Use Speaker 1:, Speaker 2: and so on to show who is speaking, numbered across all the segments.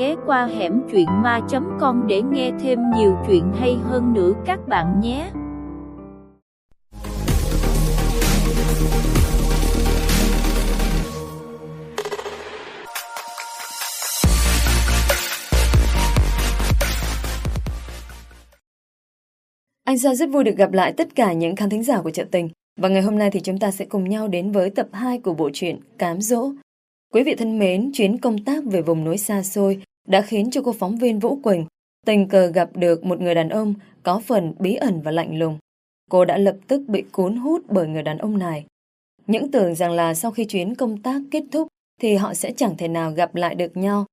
Speaker 1: ghé qua hẻm chuyện ma.com để nghe thêm nhiều chuyện hay hơn nữa các bạn nhé.
Speaker 2: Anh Sa rất vui được gặp lại tất cả những khán thính giả của Trợ Tình. Và ngày hôm nay thì chúng ta sẽ cùng nhau đến với tập 2 của bộ truyện Cám Dỗ. Quý vị thân mến, chuyến công tác về vùng núi xa xôi đã khiến cho cô phóng viên Vũ Quỳnh tình cờ gặp được một người đàn ông có phần bí ẩn và lạnh lùng. Cô đã lập tức bị cuốn hút bởi người đàn ông này. Những tưởng rằng là sau khi chuyến công tác kết thúc thì họ sẽ chẳng thể nào gặp lại được nhau.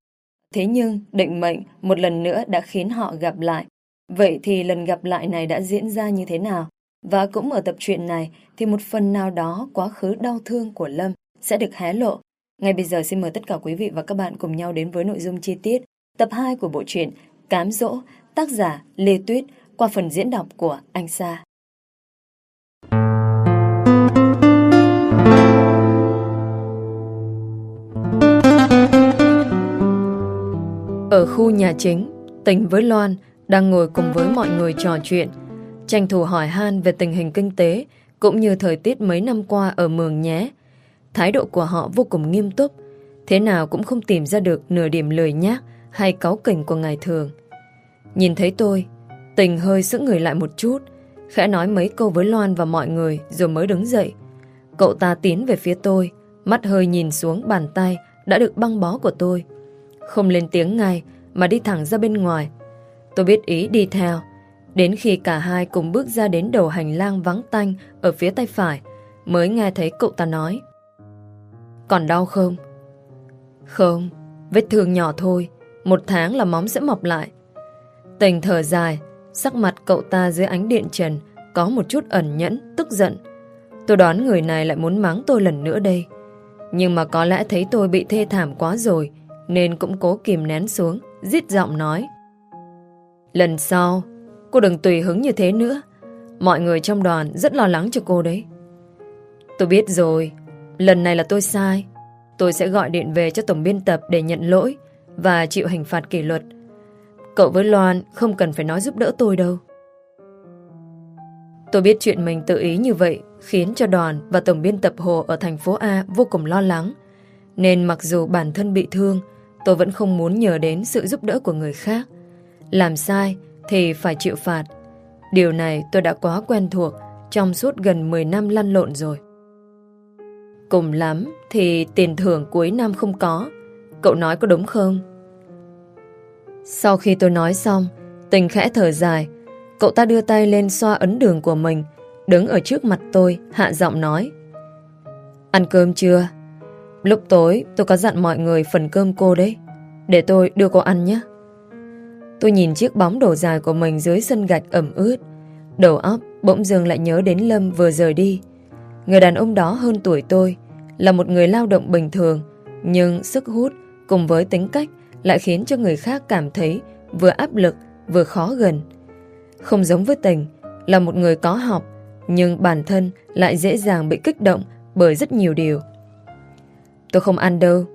Speaker 2: Thế nhưng định mệnh một lần nữa đã khiến họ gặp lại. Vậy thì lần gặp lại này đã diễn ra như thế nào? Và cũng ở tập truyện này thì một phần nào đó quá khứ đau thương của Lâm sẽ được hé lộ. Ngay bây giờ xin mời tất cả quý vị và các bạn cùng nhau đến với nội dung chi tiết tập 2 của bộ truyện Cám Dỗ, tác giả Lê Tuyết qua phần diễn đọc của Anh Sa. Ở khu nhà chính, tỉnh với Loan đang ngồi cùng với mọi người trò chuyện, tranh thủ hỏi han về tình hình kinh tế cũng như thời tiết mấy năm qua ở Mường nhé. Thái độ của họ vô cùng nghiêm túc, thế nào cũng không tìm ra được nửa điểm lời nhác hay cáu kỉnh của ngày thường. Nhìn thấy tôi, tình hơi sững người lại một chút, khẽ nói mấy câu với Loan và mọi người rồi mới đứng dậy. Cậu ta tiến về phía tôi, mắt hơi nhìn xuống bàn tay đã được băng bó của tôi. Không lên tiếng ngay mà đi thẳng ra bên ngoài. Tôi biết ý đi theo. Đến khi cả hai cùng bước ra đến đầu hành lang vắng tanh ở phía tay phải, mới nghe thấy cậu ta nói. Còn đau không? Không, vết thương nhỏ thôi, một tháng là móng sẽ mọc lại. Tình thở dài, sắc mặt cậu ta dưới ánh điện trần có một chút ẩn nhẫn, tức giận. Tôi đoán người này lại muốn mắng tôi lần nữa đây. Nhưng mà có lẽ thấy tôi bị thê thảm quá rồi, nên cũng cố kìm nén xuống, giết giọng nói. Lần sau, cô đừng tùy hứng như thế nữa. Mọi người trong đoàn rất lo lắng cho cô đấy. Tôi biết rồi, lần này là tôi sai. Tôi sẽ gọi điện về cho tổng biên tập để nhận lỗi và chịu hình phạt kỷ luật. Cậu với Loan không cần phải nói giúp đỡ tôi đâu. Tôi biết chuyện mình tự ý như vậy khiến cho đoàn và tổng biên tập Hồ ở thành phố A vô cùng lo lắng. Nên mặc dù bản thân bị thương, tôi vẫn không muốn nhờ đến sự giúp đỡ của người khác. Làm sai thì phải chịu phạt. Điều này tôi đã quá quen thuộc trong suốt gần 10 năm lăn lộn rồi. Cùng lắm thì tiền thưởng cuối năm không có. Cậu nói có đúng không? Sau khi tôi nói xong, tình khẽ thở dài. Cậu ta đưa tay lên xoa ấn đường của mình, đứng ở trước mặt tôi, hạ giọng nói. Ăn cơm chưa? Lúc tối tôi có dặn mọi người phần cơm cô đấy. Để tôi đưa cô ăn nhé. Tôi nhìn chiếc bóng đổ dài của mình dưới sân gạch ẩm ướt. Đầu óc bỗng dưng lại nhớ đến Lâm vừa rời đi. Người đàn ông đó hơn tuổi tôi, là một người lao động bình thường, nhưng sức hút cùng với tính cách lại khiến cho người khác cảm thấy vừa áp lực vừa khó gần. Không giống với tình, là một người có học, nhưng bản thân lại dễ dàng bị kích động bởi rất nhiều điều. Tôi không ăn đâu.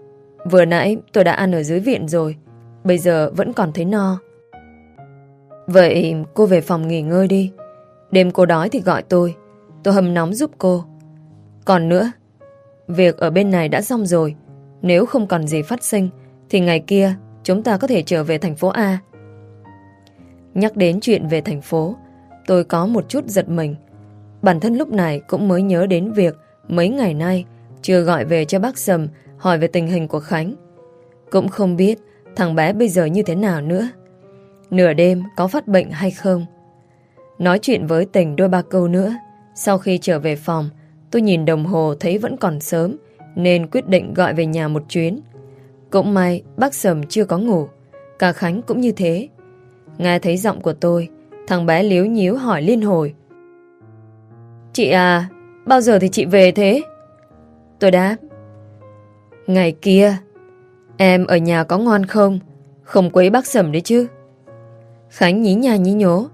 Speaker 2: Vừa nãy tôi đã ăn ở dưới viện rồi, bây giờ vẫn còn thấy no. Vậy cô về phòng nghỉ ngơi đi. Đêm cô đói thì gọi tôi, tôi hầm nóng giúp cô. Còn nữa, việc ở bên này đã xong rồi, nếu không còn gì phát sinh thì ngày kia chúng ta có thể trở về thành phố A. Nhắc đến chuyện về thành phố, tôi có một chút giật mình. Bản thân lúc này cũng mới nhớ đến việc mấy ngày nay chưa gọi về cho bác Sầm hỏi về tình hình của Khánh. Cũng không biết thằng bé bây giờ như thế nào nữa. Nửa đêm có phát bệnh hay không? Nói chuyện với tình đôi ba câu nữa. Sau khi trở về phòng, tôi nhìn đồng hồ thấy vẫn còn sớm, nên quyết định gọi về nhà một chuyến. Cũng may bác Sầm chưa có ngủ, cả Khánh cũng như thế. Nghe thấy giọng của tôi, thằng bé liếu nhíu hỏi liên hồi. Chị à, bao giờ thì chị về thế? Tôi đáp. Ngày kia, em ở nhà có ngon không? Không quấy bác Sầm đấy chứ. Khánh nhí nhà nhí nhố.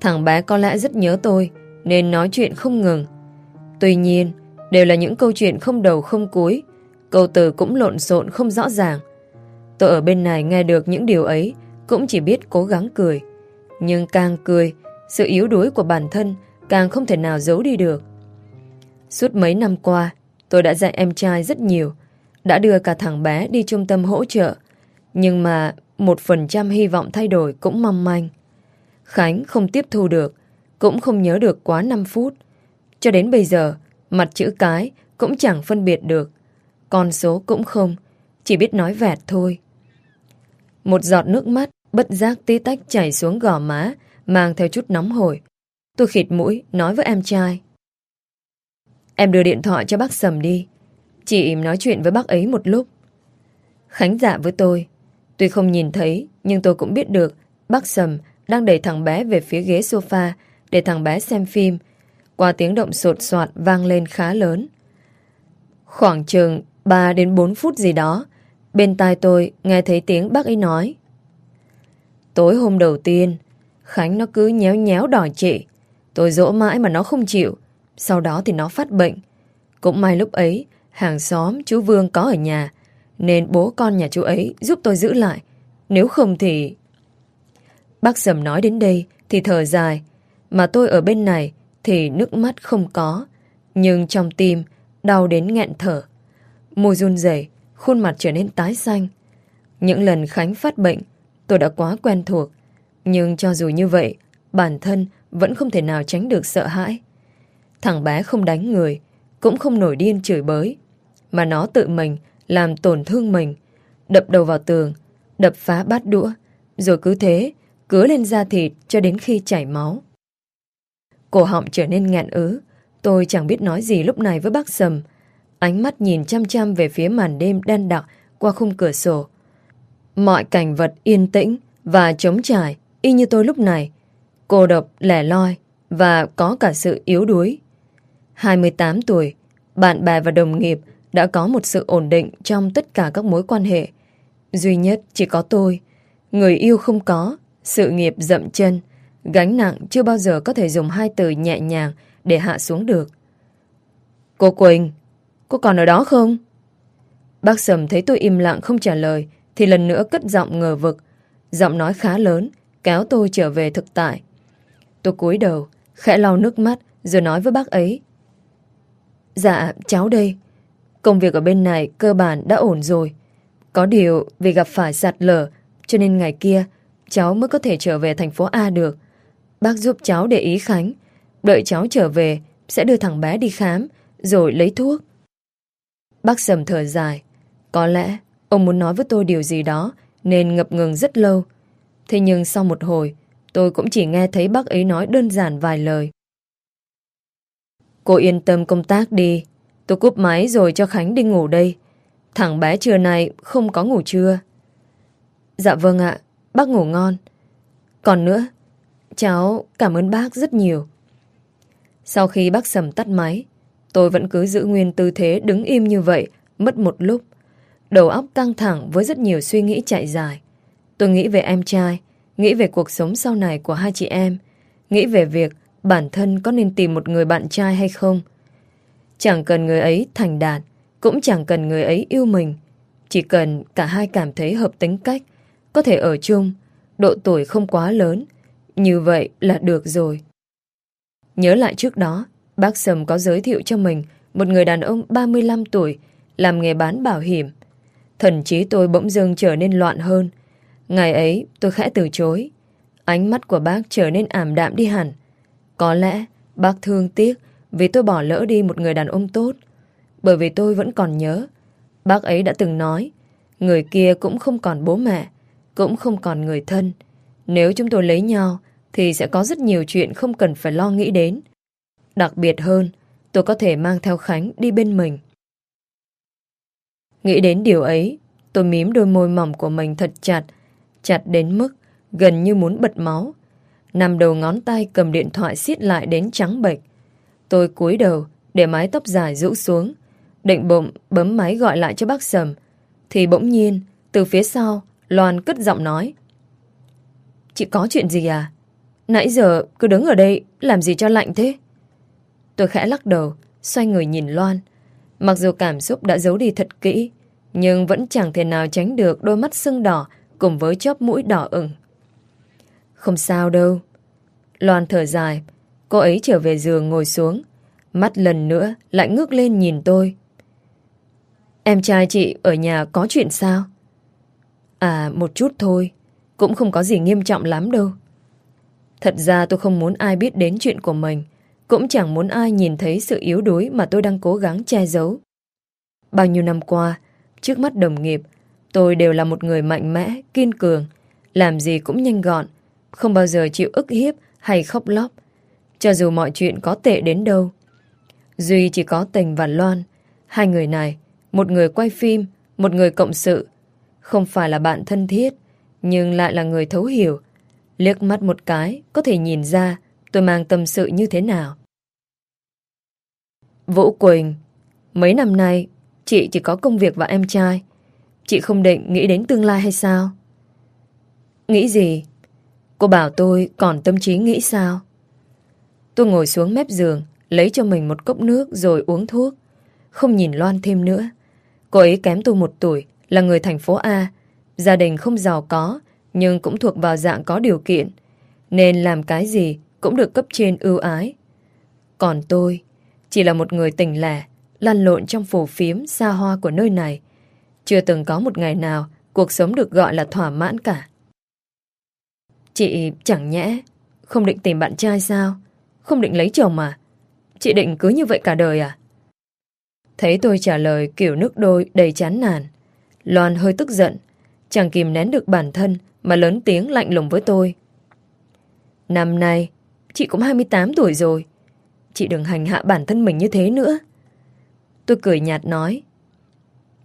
Speaker 2: Thằng bé có lẽ rất nhớ tôi, nên nói chuyện không ngừng. Tuy nhiên, đều là những câu chuyện không đầu không cuối, câu từ cũng lộn xộn không rõ ràng. Tôi ở bên này nghe được những điều ấy cũng chỉ biết cố gắng cười. Nhưng càng cười, sự yếu đuối của bản thân càng không thể nào giấu đi được. Suốt mấy năm qua, tôi đã dạy em trai rất nhiều, đã đưa cả thằng bé đi trung tâm hỗ trợ, nhưng mà một phần trăm hy vọng thay đổi cũng mong manh. Khánh không tiếp thu được, cũng không nhớ được quá 5 phút. Cho đến bây giờ, mặt chữ cái cũng chẳng phân biệt được. Con số cũng không, chỉ biết nói vẹt thôi. Một giọt nước mắt bất giác tí tách chảy xuống gò má, mang theo chút nóng hổi. Tôi khịt mũi, nói với em trai. Em đưa điện thoại cho bác Sầm đi. Chị nói chuyện với bác ấy một lúc. Khánh dạ với tôi. Tuy không nhìn thấy, nhưng tôi cũng biết được bác Sầm đang đẩy thằng bé về phía ghế sofa để thằng bé xem phim. Qua tiếng động sột soạt vang lên khá lớn. Khoảng chừng 3 đến 4 phút gì đó, bên tai tôi nghe thấy tiếng bác ấy nói. Tối hôm đầu tiên, Khánh nó cứ nhéo nhéo đòi chị. Tôi dỗ mãi mà nó không chịu. Sau đó thì nó phát bệnh. Cũng may lúc ấy, hàng xóm chú Vương có ở nhà, nên bố con nhà chú ấy giúp tôi giữ lại. Nếu không thì... Bác Sầm nói đến đây thì thở dài, mà tôi ở bên này thì nước mắt không có, nhưng trong tim đau đến nghẹn thở. Môi run rẩy, khuôn mặt trở nên tái xanh. Những lần Khánh phát bệnh, tôi đã quá quen thuộc, nhưng cho dù như vậy, bản thân vẫn không thể nào tránh được sợ hãi. Thằng bé không đánh người, cũng không nổi điên chửi bới, mà nó tự mình làm tổn thương mình, đập đầu vào tường, đập phá bát đũa, rồi cứ thế, cứa lên da thịt cho đến khi chảy máu. Cổ họng trở nên nghẹn ứ, tôi chẳng biết nói gì lúc này với bác Sầm. Ánh mắt nhìn chăm chăm về phía màn đêm đen đặc qua khung cửa sổ. Mọi cảnh vật yên tĩnh và trống trải, y như tôi lúc này. Cô độc, lẻ loi và có cả sự yếu đuối. 28 tuổi, bạn bè và đồng nghiệp đã có một sự ổn định trong tất cả các mối quan hệ. Duy nhất chỉ có tôi. Người yêu không có, sự nghiệp dậm chân, gánh nặng chưa bao giờ có thể dùng hai từ nhẹ nhàng để hạ xuống được. Cô Quỳnh, cô còn ở đó không? Bác Sầm thấy tôi im lặng không trả lời thì lần nữa cất giọng ngờ vực. Giọng nói khá lớn, kéo tôi trở về thực tại. Tôi cúi đầu, khẽ lau nước mắt rồi nói với bác ấy. Dạ, cháu đây. Công việc ở bên này cơ bản đã ổn rồi. Có điều vì gặp phải sạt lở cho nên ngày kia cháu mới có thể trở về thành phố A được. Bác giúp cháu để ý Khánh. Đợi cháu trở về sẽ đưa thằng bé đi khám rồi lấy thuốc. Bác sầm thở dài. Có lẽ ông muốn nói với tôi điều gì đó nên ngập ngừng rất lâu. Thế nhưng sau một hồi tôi cũng chỉ nghe thấy bác ấy nói đơn giản vài lời. Cô yên tâm công tác đi. Tôi cúp máy rồi cho Khánh đi ngủ đây. Thằng bé trưa nay không có ngủ trưa. Dạ vâng ạ, bác ngủ ngon. Còn nữa, cháu cảm ơn bác rất nhiều. Sau khi bác sầm tắt máy, tôi vẫn cứ giữ nguyên tư thế đứng im như vậy, mất một lúc. Đầu óc căng thẳng với rất nhiều suy nghĩ chạy dài. Tôi nghĩ về em trai, nghĩ về cuộc sống sau này của hai chị em, nghĩ về việc bản thân có nên tìm một người bạn trai hay không. Chẳng cần người ấy thành đạt, cũng chẳng cần người ấy yêu mình. Chỉ cần cả hai cảm thấy hợp tính cách, có thể ở chung, độ tuổi không quá lớn. Như vậy là được rồi. Nhớ lại trước đó, bác Sầm có giới thiệu cho mình một người đàn ông 35 tuổi làm nghề bán bảo hiểm. Thần trí tôi bỗng dưng trở nên loạn hơn. Ngày ấy tôi khẽ từ chối. Ánh mắt của bác trở nên ảm đạm đi hẳn. Có lẽ bác thương tiếc vì tôi bỏ lỡ đi một người đàn ông tốt. Bởi vì tôi vẫn còn nhớ. Bác ấy đã từng nói người kia cũng không còn bố mẹ, cũng không còn người thân. Nếu chúng tôi lấy nhau thì sẽ có rất nhiều chuyện không cần phải lo nghĩ đến. Đặc biệt hơn, tôi có thể mang theo Khánh đi bên mình. Nghĩ đến điều ấy, tôi mím đôi môi mỏng của mình thật chặt, chặt đến mức gần như muốn bật máu. Nằm đầu ngón tay cầm điện thoại siết lại đến trắng bệch. Tôi cúi đầu để mái tóc dài rũ xuống. Định bụng bấm máy gọi lại cho bác Sầm. Thì bỗng nhiên, từ phía sau, Loan cất giọng nói. Chị có chuyện gì à? Nãy giờ cứ đứng ở đây làm gì cho lạnh thế? Tôi khẽ lắc đầu, xoay người nhìn Loan. Mặc dù cảm xúc đã giấu đi thật kỹ, nhưng vẫn chẳng thể nào tránh được đôi mắt sưng đỏ cùng với chóp mũi đỏ ửng. Không sao đâu. Loan thở dài, cô ấy trở về giường ngồi xuống, mắt lần nữa lại ngước lên nhìn tôi. Em trai chị ở nhà có chuyện sao? À, một chút thôi, cũng không có gì nghiêm trọng lắm đâu. Thật ra tôi không muốn ai biết đến chuyện của mình, cũng chẳng muốn ai nhìn thấy sự yếu đuối mà tôi đang cố gắng che giấu. Bao nhiêu năm qua, trước mắt đồng nghiệp, tôi đều là một người mạnh mẽ, kiên cường, làm gì cũng nhanh gọn, không bao giờ chịu ức hiếp hay khóc lóc, cho dù mọi chuyện có tệ đến đâu. Duy chỉ có Tình và Loan, hai người này, một người quay phim, một người cộng sự, không phải là bạn thân thiết, nhưng lại là người thấu hiểu. Liếc mắt một cái, có thể nhìn ra tôi mang tâm sự như thế nào. Vũ Quỳnh, mấy năm nay, chị chỉ có công việc và em trai. Chị không định nghĩ đến tương lai hay sao? Nghĩ gì? Cô bảo tôi còn tâm trí nghĩ sao? Tôi ngồi xuống mép giường, lấy cho mình một cốc nước rồi uống thuốc. Không nhìn Loan thêm nữa. Cô ấy kém tôi một tuổi, là người thành phố A. Gia đình không giàu có, nhưng cũng thuộc vào dạng có điều kiện. Nên làm cái gì cũng được cấp trên ưu ái. Còn tôi, chỉ là một người tỉnh lẻ, lăn lộn trong phủ phiếm xa hoa của nơi này. Chưa từng có một ngày nào cuộc sống được gọi là thỏa mãn cả. Chị chẳng nhẽ không định tìm bạn trai sao? Không định lấy chồng mà. Chị định cứ như vậy cả đời à? Thấy tôi trả lời kiểu nước đôi đầy chán nản. Loan hơi tức giận. Chẳng kìm nén được bản thân mà lớn tiếng lạnh lùng với tôi. Năm nay, chị cũng 28 tuổi rồi. Chị đừng hành hạ bản thân mình như thế nữa. Tôi cười nhạt nói.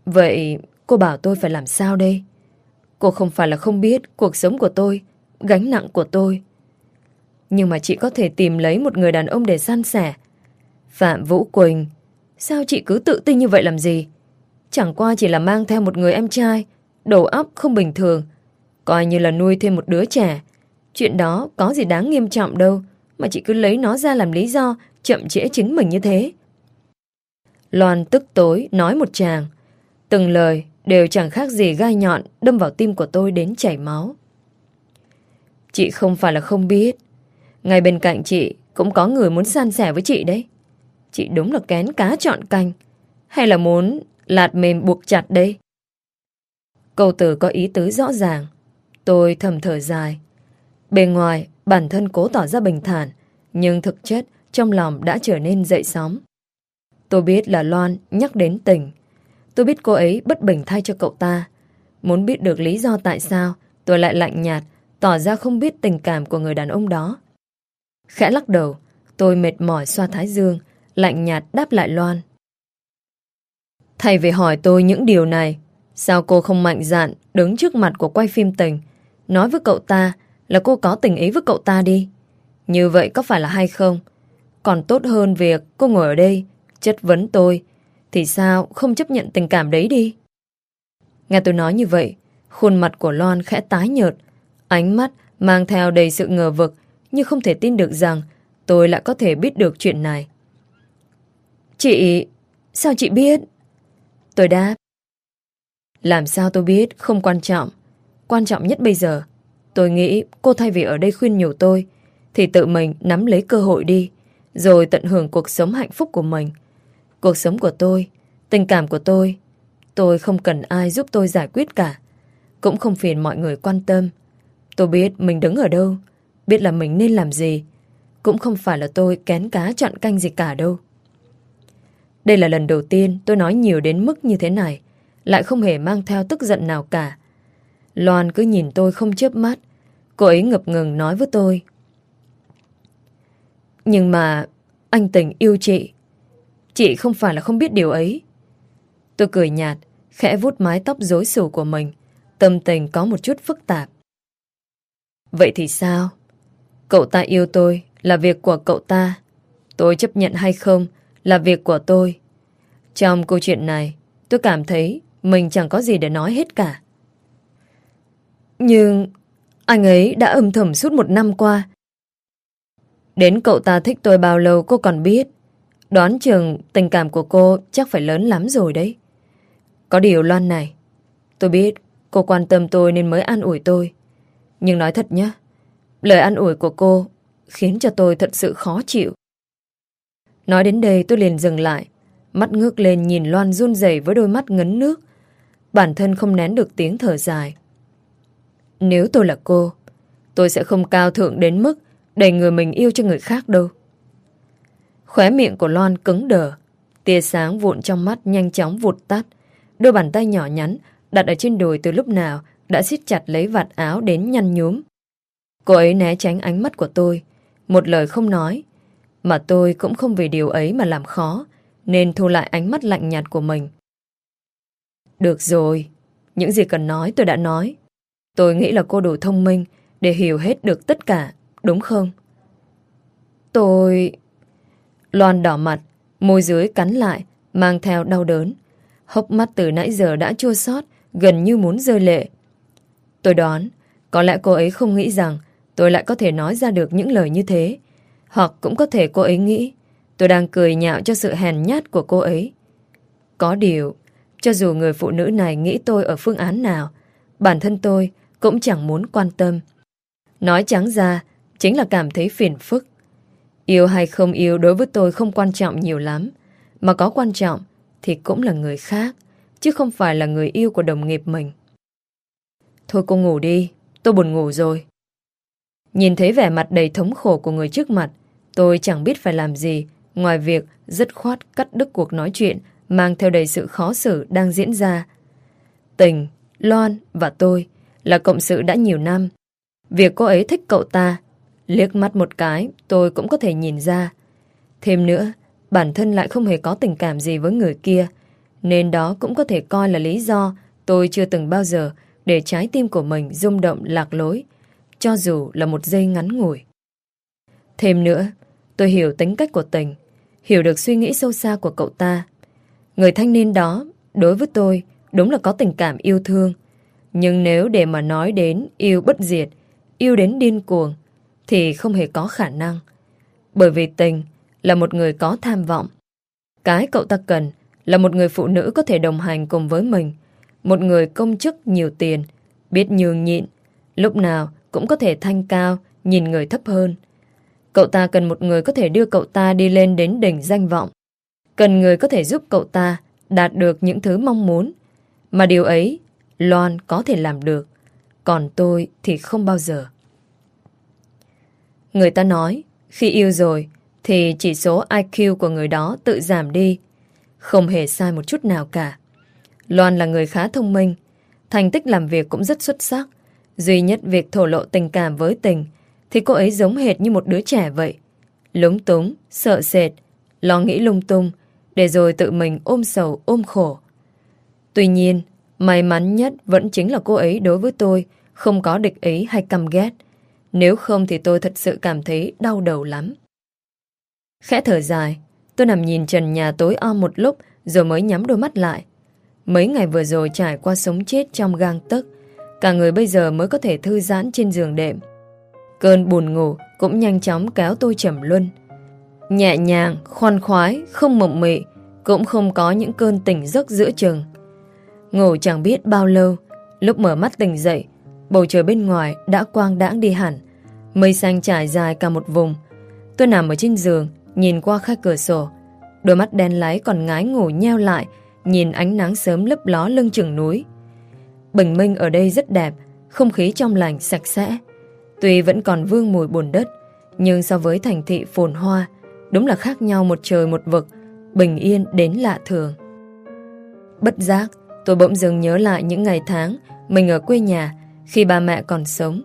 Speaker 2: Vậy cô bảo tôi phải làm sao đây? Cô không phải là không biết cuộc sống của tôi, gánh nặng của tôi. Nhưng mà chị có thể tìm lấy một người đàn ông để san sẻ. Phạm Vũ Quỳnh, sao chị cứ tự tin như vậy làm gì? Chẳng qua chỉ là mang theo một người em trai, đầu óc không bình thường, coi như là nuôi thêm một đứa trẻ. Chuyện đó có gì đáng nghiêm trọng đâu, mà chị cứ lấy nó ra làm lý do chậm trễ chính mình như thế. Loan tức tối nói một chàng. Từng lời đều chẳng khác gì gai nhọn đâm vào tim của tôi đến chảy máu. Chị không phải là không biết. Ngay bên cạnh chị cũng có người muốn san sẻ với chị đấy. Chị đúng là kén cá chọn canh. Hay là muốn lạt mềm buộc chặt đây? Câu từ có ý tứ rõ ràng. Tôi thầm thở dài. Bề ngoài, bản thân cố tỏ ra bình thản, nhưng thực chất trong lòng đã trở nên dậy sóng. Tôi biết là Loan nhắc đến tình. Tôi biết cô ấy bất bình thay cho cậu ta. Muốn biết được lý do tại sao tôi lại lạnh nhạt, tỏ ra không biết tình cảm của người đàn ông đó. Khẽ lắc đầu, tôi mệt mỏi xoa thái dương, lạnh nhạt đáp lại Loan. Thầy về hỏi tôi những điều này, sao cô không mạnh dạn đứng trước mặt của quay phim tình, nói với cậu ta là cô có tình ý với cậu ta đi. Như vậy có phải là hay không? Còn tốt hơn việc cô ngồi ở đây chất vấn tôi, thì sao không chấp nhận tình cảm đấy đi? Nghe tôi nói như vậy, khuôn mặt của Loan khẽ tái nhợt, ánh mắt mang theo đầy sự ngờ vực, nhưng không thể tin được rằng tôi lại có thể biết được chuyện này. Chị, sao chị biết? Tôi đáp. Làm sao tôi biết không quan trọng. Quan trọng nhất bây giờ, tôi nghĩ cô thay vì ở đây khuyên nhủ tôi, thì tự mình nắm lấy cơ hội đi, rồi tận hưởng cuộc sống hạnh phúc của mình. Cuộc sống của tôi, tình cảm của tôi, tôi không cần ai giúp tôi giải quyết cả. Cũng không phiền mọi người quan tâm. Tôi biết mình đứng ở đâu, biết là mình nên làm gì. Cũng không phải là tôi kén cá chọn canh gì cả đâu. Đây là lần đầu tiên tôi nói nhiều đến mức như thế này, lại không hề mang theo tức giận nào cả. Loan cứ nhìn tôi không chớp mắt, cô ấy ngập ngừng nói với tôi. Nhưng mà anh tình yêu chị, Chị không phải là không biết điều ấy. Tôi cười nhạt, khẽ vuốt mái tóc rối xù của mình. Tâm tình có một chút phức tạp. Vậy thì sao? Cậu ta yêu tôi là việc của cậu ta. Tôi chấp nhận hay không là việc của tôi. Trong câu chuyện này, tôi cảm thấy mình chẳng có gì để nói hết cả. Nhưng anh ấy đã âm thầm suốt một năm qua. Đến cậu ta thích tôi bao lâu cô còn biết. Đoán chừng tình cảm của cô chắc phải lớn lắm rồi đấy. Có điều Loan này, tôi biết cô quan tâm tôi nên mới an ủi tôi. Nhưng nói thật nhé, lời an ủi của cô khiến cho tôi thật sự khó chịu. Nói đến đây tôi liền dừng lại, mắt ngước lên nhìn Loan run rẩy với đôi mắt ngấn nước. Bản thân không nén được tiếng thở dài. Nếu tôi là cô, tôi sẽ không cao thượng đến mức đẩy người mình yêu cho người khác đâu. Khóe miệng của Loan cứng đờ, tia sáng vụn trong mắt nhanh chóng vụt tắt. Đôi bàn tay nhỏ nhắn đặt ở trên đùi từ lúc nào đã siết chặt lấy vạt áo đến nhăn nhúm. Cô ấy né tránh ánh mắt của tôi, một lời không nói. Mà tôi cũng không vì điều ấy mà làm khó, nên thu lại ánh mắt lạnh nhạt của mình. Được rồi, những gì cần nói tôi đã nói. Tôi nghĩ là cô đủ thông minh để hiểu hết được tất cả, đúng không? Tôi... Loan đỏ mặt, môi dưới cắn lại, mang theo đau đớn. Hốc mắt từ nãy giờ đã chua xót gần như muốn rơi lệ. Tôi đoán, có lẽ cô ấy không nghĩ rằng tôi lại có thể nói ra được những lời như thế. Hoặc cũng có thể cô ấy nghĩ tôi đang cười nhạo cho sự hèn nhát của cô ấy. Có điều, cho dù người phụ nữ này nghĩ tôi ở phương án nào, bản thân tôi cũng chẳng muốn quan tâm. Nói trắng ra, chính là cảm thấy phiền phức. Yêu hay không yêu đối với tôi không quan trọng nhiều lắm, mà có quan trọng thì cũng là người khác, chứ không phải là người yêu của đồng nghiệp mình. Thôi cô ngủ đi, tôi buồn ngủ rồi. Nhìn thấy vẻ mặt đầy thống khổ của người trước mặt, tôi chẳng biết phải làm gì ngoài việc dứt khoát cắt đứt cuộc nói chuyện mang theo đầy sự khó xử đang diễn ra. Tình, Loan và tôi là cộng sự đã nhiều năm. Việc cô ấy thích cậu ta, liếc mắt một cái tôi cũng có thể nhìn ra. Thêm nữa, bản thân lại không hề có tình cảm gì với người kia, nên đó cũng có thể coi là lý do tôi chưa từng bao giờ để trái tim của mình rung động lạc lối, cho dù là một giây ngắn ngủi. Thêm nữa, tôi hiểu tính cách của tình, hiểu được suy nghĩ sâu xa của cậu ta. Người thanh niên đó, đối với tôi, đúng là có tình cảm yêu thương. Nhưng nếu để mà nói đến yêu bất diệt, yêu đến điên cuồng, thì không hề có khả năng. Bởi vì tình là một người có tham vọng. Cái cậu ta cần là một người phụ nữ có thể đồng hành cùng với mình, một người công chức nhiều tiền, biết nhường nhịn, lúc nào cũng có thể thanh cao, nhìn người thấp hơn. Cậu ta cần một người có thể đưa cậu ta đi lên đến đỉnh danh vọng. Cần người có thể giúp cậu ta đạt được những thứ mong muốn. Mà điều ấy, Loan có thể làm được. Còn tôi thì không bao giờ. Người ta nói, khi yêu rồi, thì chỉ số IQ của người đó tự giảm đi. Không hề sai một chút nào cả. Loan là người khá thông minh, thành tích làm việc cũng rất xuất sắc. Duy nhất việc thổ lộ tình cảm với tình thì cô ấy giống hệt như một đứa trẻ vậy. Lúng túng, sợ sệt, lo nghĩ lung tung, để rồi tự mình ôm sầu, ôm khổ. Tuy nhiên, may mắn nhất vẫn chính là cô ấy đối với tôi không có địch ý hay căm ghét. Nếu không thì tôi thật sự cảm thấy đau đầu lắm. Khẽ thở dài, tôi nằm nhìn trần nhà tối om một lúc rồi mới nhắm đôi mắt lại. Mấy ngày vừa rồi trải qua sống chết trong gang tấc, cả người bây giờ mới có thể thư giãn trên giường đệm. Cơn buồn ngủ cũng nhanh chóng kéo tôi trầm luân. Nhẹ nhàng, khoan khoái, không mộng mị, cũng không có những cơn tỉnh giấc giữa chừng. Ngủ chẳng biết bao lâu, lúc mở mắt tỉnh dậy, bầu trời bên ngoài đã quang đãng đi hẳn. Mây xanh trải dài cả một vùng. Tôi nằm ở trên giường, nhìn qua khe cửa sổ. Đôi mắt đen láy còn ngái ngủ nheo lại, nhìn ánh nắng sớm lấp ló lưng chừng núi. Bình minh ở đây rất đẹp, không khí trong lành, sạch sẽ. Tuy vẫn còn vương mùi bùn đất, nhưng so với thành thị phồn hoa, đúng là khác nhau một trời một vực, bình yên đến lạ thường. Bất giác, tôi bỗng dưng nhớ lại những ngày tháng mình ở quê nhà khi ba mẹ còn sống.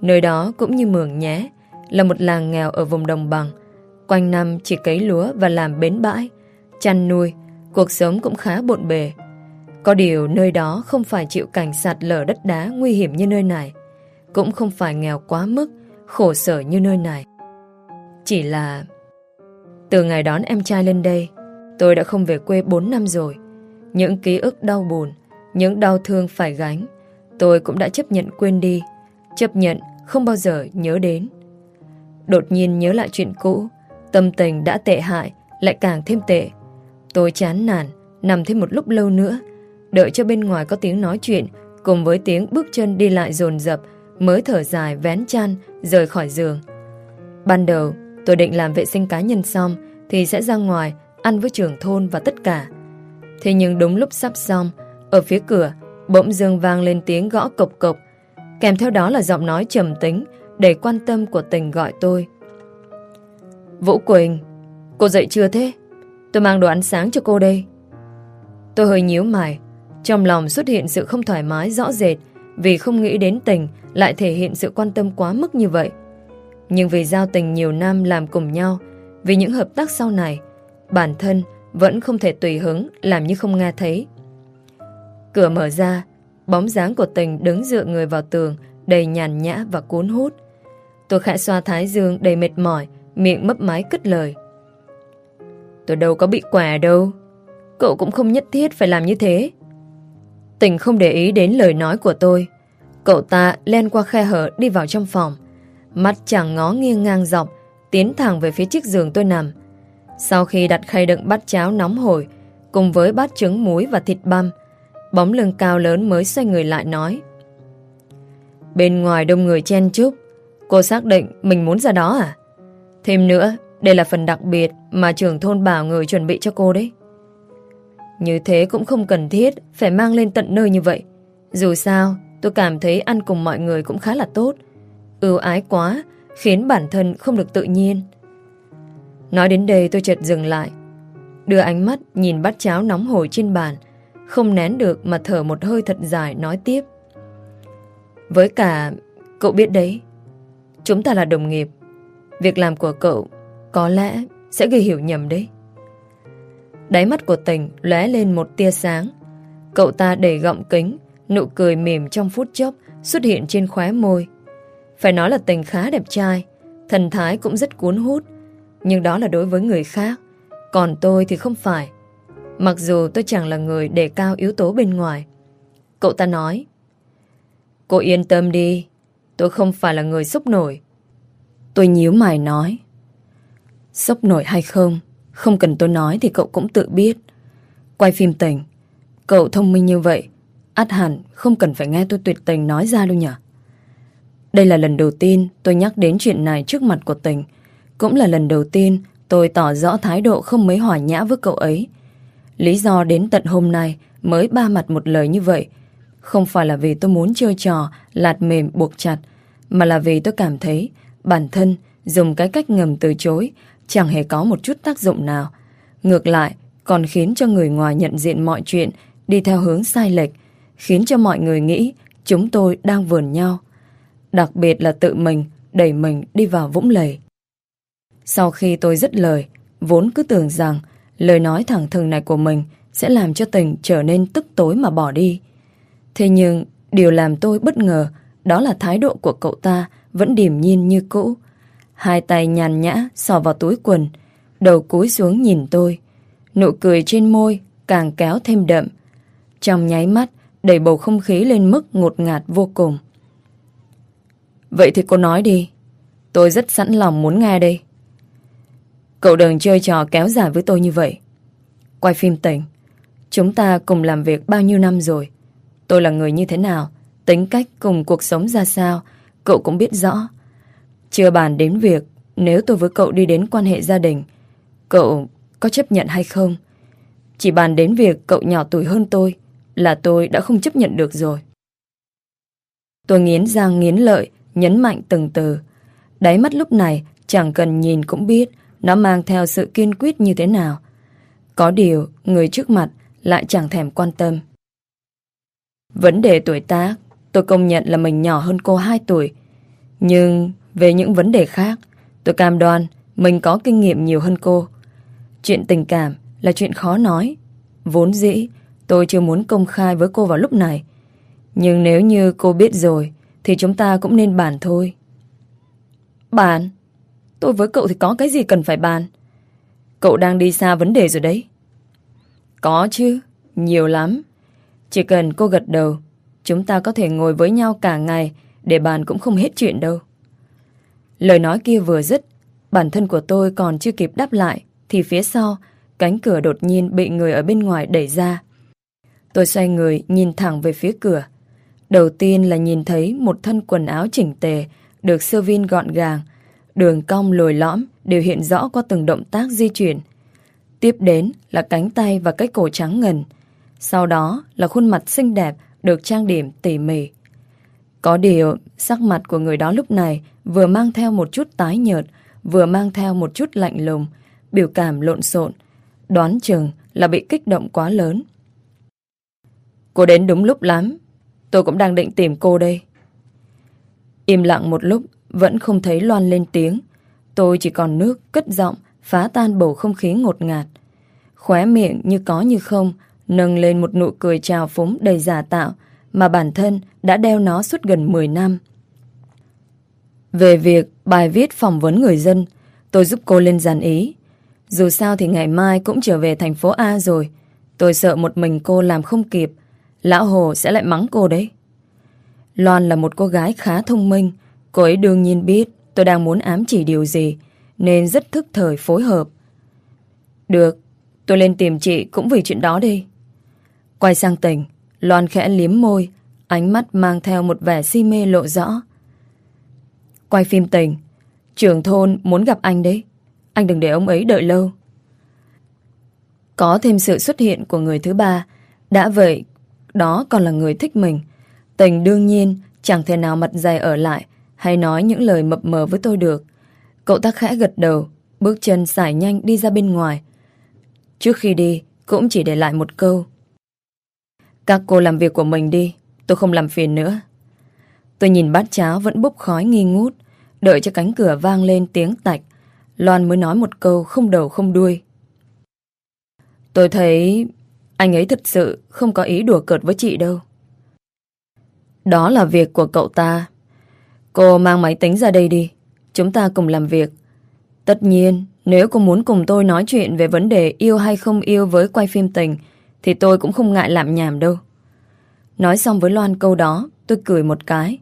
Speaker 2: Nơi đó cũng như Mường Nhé, là một làng nghèo ở vùng đồng bằng. Quanh năm chỉ cấy lúa và làm bến bãi, chăn nuôi, cuộc sống cũng khá bộn bề. Có điều nơi đó không phải chịu cảnh sạt lở đất đá nguy hiểm như nơi này, cũng không phải nghèo quá mức, khổ sở như nơi này. Chỉ là... Từ ngày đón em trai lên đây, tôi đã không về quê 4 năm rồi. Những ký ức đau buồn, những đau thương phải gánh, tôi cũng đã chấp nhận quên đi, chấp nhận không bao giờ nhớ đến. Đột nhiên nhớ lại chuyện cũ, tâm tình đã tệ hại, lại càng thêm tệ. Tôi chán nản, nằm thêm một lúc lâu nữa, đợi cho bên ngoài có tiếng nói chuyện, cùng với tiếng bước chân đi lại dồn dập, mới thở dài vén chăn, rời khỏi giường. Ban đầu, tôi định làm vệ sinh cá nhân xong, thì sẽ ra ngoài, ăn với trưởng thôn và tất cả. Thế nhưng đúng lúc sắp xong, ở phía cửa, bỗng dương vang lên tiếng gõ cộc cộc, kèm theo đó là giọng nói trầm tính, đầy quan tâm của tình gọi tôi. Vũ Quỳnh, cô dậy chưa thế? Tôi mang đồ ăn sáng cho cô đây. Tôi hơi nhíu mày, trong lòng xuất hiện sự không thoải mái rõ rệt vì không nghĩ đến tình lại thể hiện sự quan tâm quá mức như vậy. Nhưng vì giao tình nhiều năm làm cùng nhau, vì những hợp tác sau này, bản thân vẫn không thể tùy hứng làm như không nghe thấy. Cửa mở ra, bóng dáng của tình đứng dựa người vào tường đầy nhàn nhã và cuốn hút. Tôi khẽ xoa thái dương đầy mệt mỏi, miệng mấp máy cất lời. Tôi đâu có bị quẻ đâu. Cậu cũng không nhất thiết phải làm như thế. Tình không để ý đến lời nói của tôi. Cậu ta len qua khe hở đi vào trong phòng. Mắt chẳng ngó nghiêng ngang dọc, tiến thẳng về phía chiếc giường tôi nằm. Sau khi đặt khay đựng bát cháo nóng hổi, cùng với bát trứng muối và thịt băm, bóng lưng cao lớn mới xoay người lại nói. Bên ngoài đông người chen chúc, cô xác định mình muốn ra đó à? Thêm nữa, đây là phần đặc biệt mà trưởng thôn bảo người chuẩn bị cho cô đấy. Như thế cũng không cần thiết phải mang lên tận nơi như vậy. Dù sao, tôi cảm thấy ăn cùng mọi người cũng khá là tốt. Ưu ái quá, khiến bản thân không được tự nhiên. Nói đến đây tôi chợt dừng lại. Đưa ánh mắt nhìn bát cháo nóng hổi trên bàn, không nén được mà thở một hơi thật dài nói tiếp. Với cả, cậu biết đấy, chúng ta là đồng nghiệp. Việc làm của cậu có lẽ sẽ gây hiểu nhầm đấy. Đáy mắt của tình lóe lên một tia sáng. Cậu ta đầy gọng kính, nụ cười mềm trong phút chốc xuất hiện trên khóe môi. Phải nói là tình khá đẹp trai, thần thái cũng rất cuốn hút. Nhưng đó là đối với người khác, còn tôi thì không phải. Mặc dù tôi chẳng là người đề cao yếu tố bên ngoài. Cậu ta nói, Cô yên tâm đi, tôi không phải là người xúc nổi. Tôi nhíu mày nói, Sốc nổi hay không Không cần tôi nói thì cậu cũng tự biết Quay phim tình Cậu thông minh như vậy át hẳn không cần phải nghe tôi tuyệt tình nói ra đâu nhỉ đây là lần đầu tiên tôi nhắc đến chuyện này trước mặt của tình Cũng là lần đầu tiên tôi tỏ rõ thái độ không mấy hòa nhã với cậu ấy Lý do đến tận hôm nay mới ba mặt một lời như vậy Không phải là vì tôi muốn chơi trò lạt mềm buộc chặt Mà là vì tôi cảm thấy bản thân dùng cái cách ngầm từ chối chẳng hề có một chút tác dụng nào. Ngược lại, còn khiến cho người ngoài nhận diện mọi chuyện đi theo hướng sai lệch, khiến cho mọi người nghĩ chúng tôi đang vườn nhau. Đặc biệt là tự mình đẩy mình đi vào vũng lầy. Sau khi tôi dứt lời, vốn cứ tưởng rằng lời nói thẳng thừng này của mình sẽ làm cho tình trở nên tức tối mà bỏ đi. Thế nhưng, điều làm tôi bất ngờ đó là thái độ của cậu ta vẫn điềm nhiên như cũ. Hai tay nhàn nhã sò vào túi quần, đầu cúi xuống nhìn tôi. Nụ cười trên môi càng kéo thêm đậm. Trong nháy mắt, đẩy bầu không khí lên mức ngột ngạt vô cùng. Vậy thì cô nói đi. Tôi rất sẵn lòng muốn nghe đây. Cậu đừng chơi trò kéo dài với tôi như vậy. Quay phim tỉnh. Chúng ta cùng làm việc bao nhiêu năm rồi. Tôi là người như thế nào, tính cách cùng cuộc sống ra sao, cậu cũng biết rõ. Chưa bàn đến việc nếu tôi với cậu đi đến quan hệ gia đình, cậu có chấp nhận hay không? Chỉ bàn đến việc cậu nhỏ tuổi hơn tôi là tôi đã không chấp nhận được rồi. Tôi nghiến răng nghiến lợi, nhấn mạnh từng từ. Đáy mắt lúc này chẳng cần nhìn cũng biết nó mang theo sự kiên quyết như thế nào. Có điều, người trước mặt lại chẳng thèm quan tâm. Vấn đề tuổi tác, tôi công nhận là mình nhỏ hơn cô 2 tuổi. Nhưng về những vấn đề khác, tôi cam đoan mình có kinh nghiệm nhiều hơn cô. Chuyện tình cảm là chuyện khó nói. Vốn dĩ, tôi chưa muốn công khai với cô vào lúc này. Nhưng nếu như cô biết rồi, thì chúng ta cũng nên bàn thôi. Bàn? Tôi với cậu thì có cái gì cần phải bàn? Cậu đang đi xa vấn đề rồi đấy. Có chứ, nhiều lắm. Chỉ cần cô gật đầu, chúng ta có thể ngồi với nhau cả ngày để bàn cũng không hết chuyện đâu. Lời nói kia vừa dứt, bản thân của tôi còn chưa kịp đáp lại, thì phía sau, cánh cửa đột nhiên bị người ở bên ngoài đẩy ra. Tôi xoay người nhìn thẳng về phía cửa. Đầu tiên là nhìn thấy một thân quần áo chỉnh tề, được sơ vin gọn gàng, đường cong lồi lõm đều hiện rõ qua từng động tác di chuyển. Tiếp đến là cánh tay và cái cổ trắng ngần. Sau đó là khuôn mặt xinh đẹp được trang điểm tỉ mỉ. Có điều, sắc mặt của người đó lúc này vừa mang theo một chút tái nhợt, vừa mang theo một chút lạnh lùng, biểu cảm lộn xộn. Đoán chừng là bị kích động quá lớn. Cô đến đúng lúc lắm. Tôi cũng đang định tìm cô đây. Im lặng một lúc, vẫn không thấy Loan lên tiếng. Tôi chỉ còn nước, cất giọng, phá tan bầu không khí ngột ngạt. Khóe miệng như có như không, nâng lên một nụ cười trào phúng đầy giả tạo, mà bản thân đã đeo nó suốt gần 10 năm. Về việc bài viết phỏng vấn người dân, tôi giúp cô lên dàn ý. Dù sao thì ngày mai cũng trở về thành phố A rồi. Tôi sợ một mình cô làm không kịp. Lão Hồ sẽ lại mắng cô đấy. Loan là một cô gái khá thông minh. Cô ấy đương nhiên biết tôi đang muốn ám chỉ điều gì, nên rất thức thời phối hợp. Được, tôi lên tìm chị cũng vì chuyện đó đi. Quay sang tỉnh, Loan khẽ liếm môi, ánh mắt mang theo một vẻ si mê lộ rõ. Quay phim tình, trưởng thôn muốn gặp anh đấy. Anh đừng để ông ấy đợi lâu. Có thêm sự xuất hiện của người thứ ba, đã vậy, đó còn là người thích mình. Tình đương nhiên chẳng thể nào mặt dày ở lại hay nói những lời mập mờ với tôi được. Cậu ta khẽ gật đầu, bước chân xài nhanh đi ra bên ngoài. Trước khi đi, cũng chỉ để lại một câu. Các cô làm việc của mình đi, tôi không làm phiền nữa. Tôi nhìn bát cháo vẫn bốc khói nghi ngút, đợi cho cánh cửa vang lên tiếng tạch. Loan mới nói một câu không đầu không đuôi. Tôi thấy anh ấy thật sự không có ý đùa cợt với chị đâu. Đó là việc của cậu ta. Cô mang máy tính ra đây đi. Chúng ta cùng làm việc. Tất nhiên, nếu cô muốn cùng tôi nói chuyện về vấn đề yêu hay không yêu với quay phim tình, thì tôi cũng không ngại làm nhảm đâu. Nói xong với Loan câu đó, tôi cười một cái.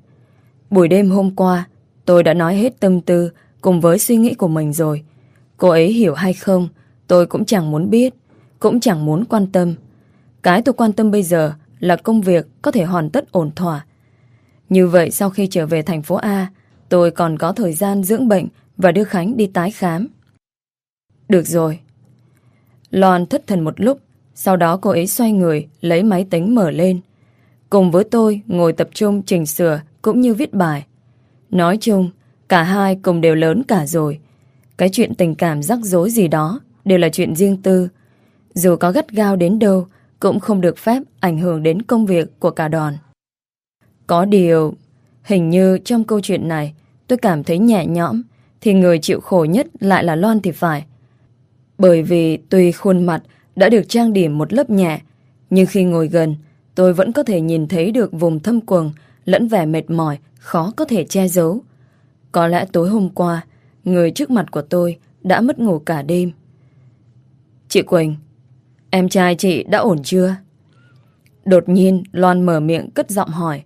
Speaker 2: Buổi đêm hôm qua, tôi đã nói hết tâm tư cùng với suy nghĩ của mình rồi. Cô ấy hiểu hay không, tôi cũng chẳng muốn biết, cũng chẳng muốn quan tâm. Cái tôi quan tâm bây giờ là công việc có thể hoàn tất ổn thỏa. Như vậy sau khi trở về thành phố A, tôi còn có thời gian dưỡng bệnh và đưa Khánh đi tái khám. Được rồi. Loan thất thần một lúc, sau đó cô ấy xoay người, lấy máy tính mở lên. Cùng với tôi ngồi tập trung chỉnh sửa cũng như viết bài. Nói chung, cả hai cùng đều lớn cả rồi. Cái chuyện tình cảm rắc rối gì đó đều là chuyện riêng tư. Dù có gắt gao đến đâu, cũng không được phép ảnh hưởng đến công việc của cả đoàn. Có điều, hình như trong câu chuyện này tôi cảm thấy nhẹ nhõm thì người chịu khổ nhất lại là Loan thì phải. Bởi vì tuy khuôn mặt đã được trang điểm một lớp nhẹ nhưng khi ngồi gần tôi vẫn có thể nhìn thấy được vùng thâm quầng lẫn vẻ mệt mỏi khó có thể che giấu. Có lẽ tối hôm qua người trước mặt của tôi đã mất ngủ cả đêm. Chị Quỳnh, Em trai chị đã ổn chưa? Đột nhiên, Loan mở miệng cất giọng hỏi.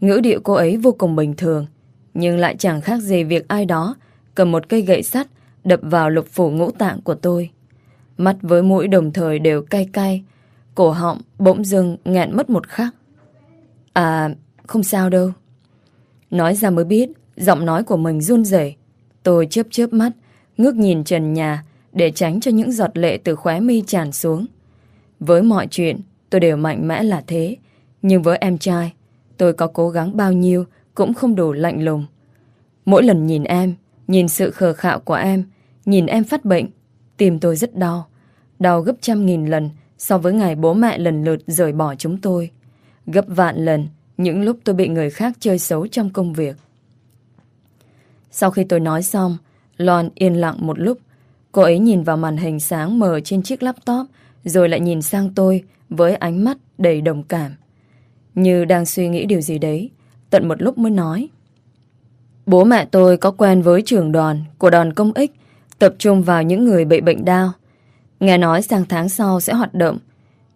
Speaker 2: Ngữ điệu cô ấy vô cùng bình thường, Nhưng lại chẳng khác gì việc ai đó Cầm một cây gậy sắt Đập vào lục phủ ngũ tạng của tôi. Mắt với mũi đồng thời đều cay cay, Cổ họng bỗng dưng nghẹn mất một khắc. À không sao đâu. Nói ra mới biết, Giọng nói của mình run rẩy. Tôi chớp chớp mắt, Ngước nhìn trần nhà Để tránh cho những giọt lệ từ khóe mi tràn xuống với mọi chuyện, tôi đều mạnh mẽ là thế. Nhưng với em trai, tôi có cố gắng bao nhiêu cũng không đủ lạnh lùng. Mỗi lần nhìn em, nhìn sự khờ khạo của em, nhìn em phát bệnh, tim tôi rất đau. Đau gấp trăm nghìn lần so với ngày bố mẹ lần lượt rời bỏ chúng tôi. Gấp vạn lần những lúc tôi bị người khác chơi xấu trong công việc. Sau khi tôi nói xong, Loan yên lặng một lúc. Cô ấy nhìn vào màn hình sáng mờ trên chiếc laptop rồi lại nhìn sang tôi với ánh mắt đầy đồng cảm. Như đang suy nghĩ điều gì đấy, tận một lúc mới nói. Bố mẹ tôi có quen với trưởng đoàn của đoàn công ích, tập trung vào những người bị bệnh đau. Nghe nói sang tháng sau sẽ hoạt động.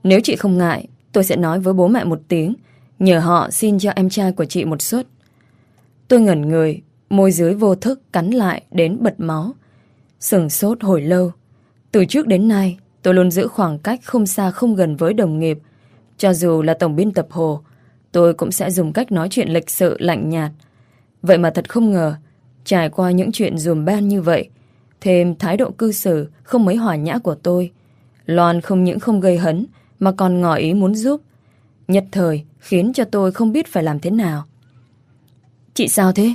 Speaker 2: Nếu chị không ngại, tôi sẽ nói với bố mẹ một tiếng, nhờ họ xin cho em trai của chị một suất. Tôi ngẩn người, môi dưới vô thức cắn lại đến bật máu. Sừng sốt hồi lâu. Từ trước đến nay, Tôi luôn giữ khoảng cách không xa không gần với đồng nghiệp. Cho dù là tổng biên tập Hồ, tôi cũng sẽ dùng cách nói chuyện lịch sự lạnh nhạt. Vậy mà thật không ngờ, trải qua những chuyện dùm ban như vậy, thêm thái độ cư xử không mấy hòa nhã của tôi, Loan không những không gây hấn, mà còn ngỏ ý muốn giúp. Nhất thời khiến cho tôi không biết phải làm thế nào. Chị sao thế?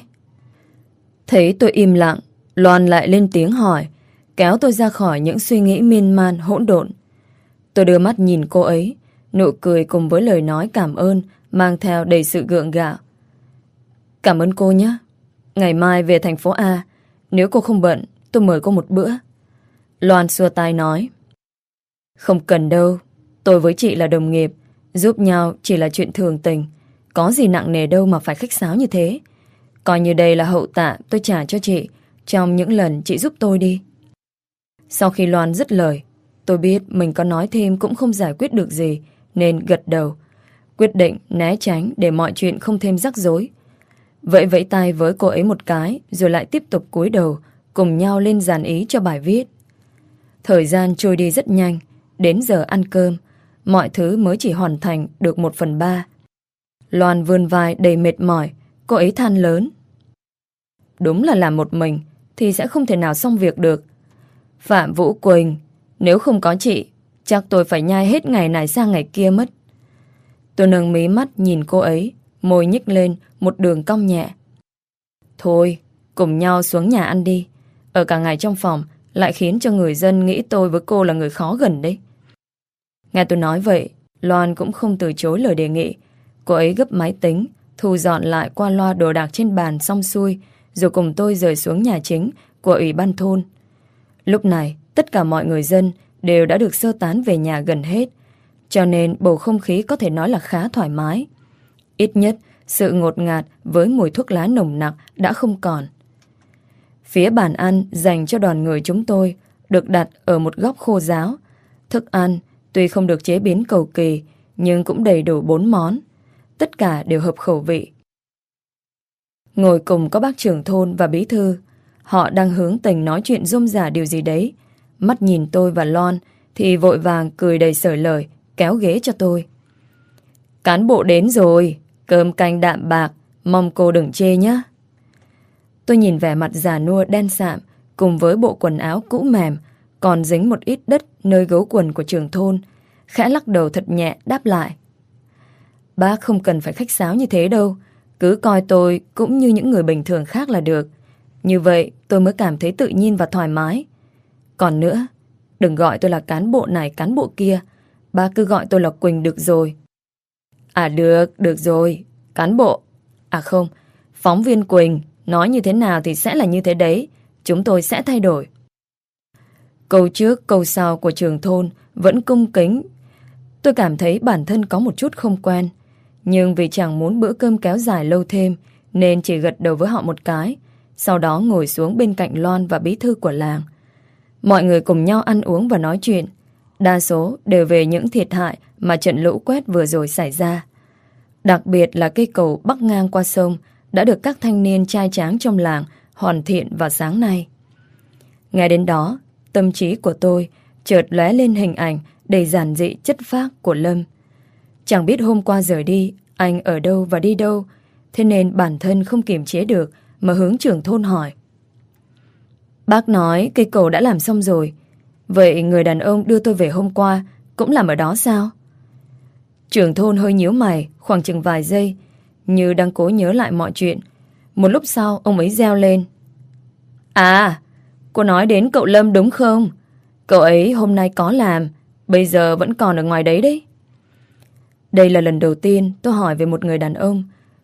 Speaker 2: Thấy tôi im lặng, Loan lại lên tiếng hỏi, kéo tôi ra khỏi những suy nghĩ miên man hỗn độn. Tôi đưa mắt nhìn cô ấy, nụ cười cùng với lời nói cảm ơn mang theo đầy sự gượng gạo. Cảm ơn cô nhé. Ngày mai về thành phố A, nếu cô không bận, tôi mời cô một bữa. Loan xua tay nói. Không cần đâu, tôi với chị là đồng nghiệp, giúp nhau chỉ là chuyện thường tình. Có gì nặng nề đâu mà phải khách sáo như thế. Coi như đây là hậu tạ tôi trả cho chị trong những lần chị giúp tôi đi. Sau khi Loan dứt lời, tôi biết mình có nói thêm cũng không giải quyết được gì, nên gật đầu. Quyết định né tránh để mọi chuyện không thêm rắc rối. Vậy vẫy tay với cô ấy một cái, rồi lại tiếp tục cúi đầu, cùng nhau lên dàn ý cho bài viết. Thời gian trôi đi rất nhanh, đến giờ ăn cơm, mọi thứ mới chỉ hoàn thành được một phần ba. Loan vươn vai đầy mệt mỏi, cô ấy than lớn. Đúng là làm một mình thì sẽ không thể nào xong việc được. Phạm Vũ Quỳnh, nếu không có chị, chắc tôi phải nhai hết ngày này sang ngày kia mất. Tôi nâng mí mắt nhìn cô ấy, môi nhích lên một đường cong nhẹ. Thôi, cùng nhau xuống nhà ăn đi. Ở cả ngày trong phòng lại khiến cho người dân nghĩ tôi với cô là người khó gần đấy. Nghe tôi nói vậy, Loan cũng không từ chối lời đề nghị. Cô ấy gấp máy tính, thu dọn lại qua loa đồ đạc trên bàn xong xuôi, rồi cùng tôi rời xuống nhà chính của Ủy ban thôn. Lúc này, tất cả mọi người dân đều đã được sơ tán về nhà gần hết, cho nên bầu không khí có thể nói là khá thoải mái. Ít nhất, sự ngột ngạt với mùi thuốc lá nồng nặc đã không còn. Phía bàn ăn dành cho đoàn người chúng tôi được đặt ở một góc khô giáo. Thức ăn tuy không được chế biến cầu kỳ nhưng cũng đầy đủ bốn món. Tất cả đều hợp khẩu vị. Ngồi cùng có bác trưởng thôn và bí thư. Họ đang hướng tình nói chuyện rôm rả điều gì đấy. Mắt nhìn tôi và Lon thì vội vàng cười đầy sở lời kéo ghế cho tôi. Cán bộ đến rồi, cơm canh đạm bạc, mong cô đừng chê nhé. Tôi nhìn vẻ mặt già nua đen sạm cùng với bộ quần áo cũ mềm còn dính một ít đất nơi gấu quần của trường thôn khẽ lắc đầu thật nhẹ đáp lại. Bác không cần phải khách sáo như thế đâu cứ coi tôi cũng như những người bình thường khác là được. Như vậy tôi mới cảm thấy tự nhiên và thoải mái. Còn nữa, đừng gọi tôi là cán bộ này cán bộ kia. Ba cứ gọi tôi là Quỳnh được rồi. À được, được rồi. Cán bộ. À không, phóng viên Quỳnh. Nói như thế nào thì sẽ là như thế đấy. Chúng tôi sẽ thay đổi. Câu trước, câu sau của trường thôn vẫn cung kính. Tôi cảm thấy bản thân có một chút không quen. Nhưng vì chẳng muốn bữa cơm kéo dài lâu thêm, nên chỉ gật đầu với họ một cái, sau đó ngồi xuống bên cạnh Loan và bí thư của làng. Mọi người cùng nhau ăn uống và nói chuyện. Đa số đều về những thiệt hại mà trận lũ quét vừa rồi xảy ra. Đặc biệt là cây cầu bắc ngang qua sông đã được các thanh niên trai tráng trong làng hoàn thiện vào sáng nay. Ngay đến đó, tâm trí của tôi chợt lóe lên hình ảnh đầy giản dị chất phác của Lâm. Chẳng biết hôm qua rời đi, anh ở đâu và đi đâu, thế nên bản thân không kiềm chế được mà hướng trưởng thôn hỏi. Bác nói cây cầu đã làm xong rồi, vậy người đàn ông đưa tôi về hôm qua cũng làm ở đó sao? Trưởng thôn hơi nhíu mày khoảng chừng vài giây, như đang cố nhớ lại mọi chuyện. Một lúc sau ông ấy reo lên. À, cô nói đến cậu Lâm đúng không? Cậu ấy hôm nay có làm, bây giờ vẫn còn ở ngoài đấy đấy. Đây là lần đầu tiên tôi hỏi về một người đàn ông,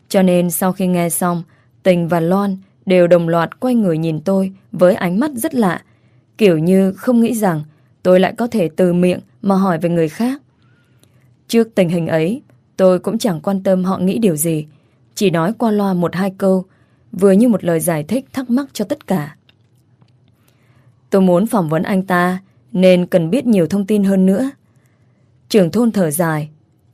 Speaker 2: cho nên sau khi nghe xong, Tình và Loan đều đồng loạt quay người nhìn tôi với ánh mắt rất lạ, kiểu như không nghĩ rằng tôi lại có thể từ miệng mà hỏi về người khác. Trước tình hình ấy, tôi cũng chẳng quan tâm họ nghĩ điều gì, chỉ nói qua loa một hai câu, vừa như một lời giải thích thắc mắc cho tất cả. Tôi muốn phỏng vấn anh ta, nên cần biết nhiều thông tin hơn nữa. Trưởng thôn thở dài,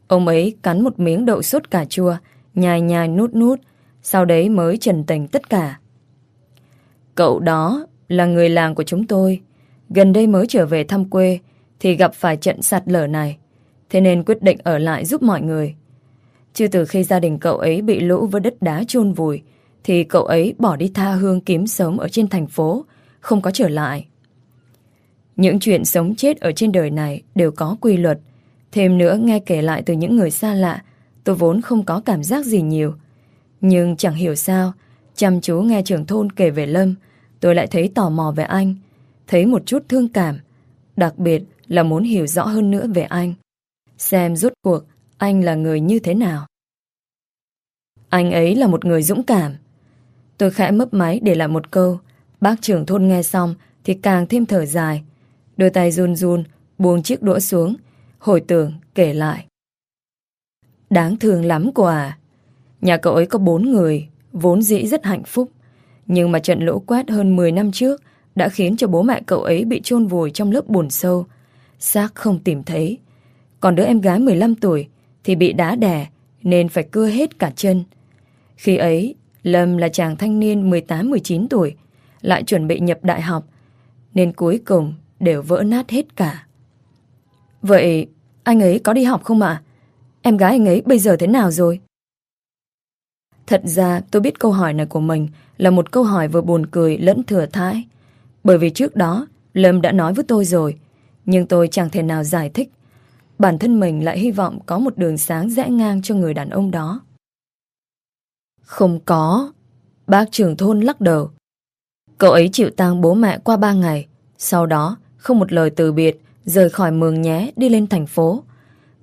Speaker 2: Ông ấy cắn một miếng đậu sốt cà chua, nhai nhai nút nút, sau đấy mới trần tình tất cả. Cậu đó là người làng của chúng tôi, gần đây mới trở về thăm quê thì gặp phải trận sạt lở này. Thế nên quyết định ở lại giúp mọi người. chưa từ khi gia đình cậu ấy bị lũ với đất đá chôn vùi, thì cậu ấy bỏ đi tha hương kiếm sống ở trên thành phố, không có trở lại. Những chuyện sống chết ở trên đời này đều có quy luật. Thêm nữa nghe kể lại từ những người xa lạ, tôi vốn không có cảm giác gì nhiều. Nhưng chẳng hiểu sao, chăm chú nghe trưởng thôn kể về Lâm, tôi lại thấy tò mò về anh, thấy một chút thương cảm, đặc biệt là muốn hiểu rõ hơn nữa về anh. Xem rốt cuộc anh là người như thế nào. Anh ấy là một người dũng cảm. Tôi khẽ mấp máy để lại một câu. Bác trưởng thôn nghe xong thì càng thêm thở dài. Đôi tay run run, buông chiếc đũa xuống, hồi tưởng, kể lại. Đáng thương lắm quả. Nhà cậu ấy có bốn người, vốn dĩ rất hạnh phúc. Nhưng mà trận lũ quét hơn 10 năm trước đã khiến cho bố mẹ cậu ấy bị chôn vùi trong lớp bùn sâu. Xác không tìm thấy. Còn đứa em gái 15 tuổi thì bị đá đè nên phải cưa hết cả chân. Khi ấy, Lâm là chàng thanh niên 18-19 tuổi, lại chuẩn bị nhập đại học, nên cuối cùng đều vỡ nát hết cả. Vậy anh ấy có đi học không ạ? Em gái anh ấy bây giờ thế nào rồi? Thật ra tôi biết câu hỏi này của mình là một câu hỏi vừa buồn cười lẫn thừa thãi. Bởi vì trước đó Lâm đã nói với tôi rồi, nhưng tôi chẳng thể nào giải thích. Bản thân mình lại hy vọng có một đường sáng rẽ ngang cho người đàn ông đó. Không có. Bác trưởng thôn lắc đầu. Cậu ấy chịu tang bố mẹ qua ba ngày. Sau đó, không một lời từ biệt, rời khỏi mường nhé đi lên thành phố.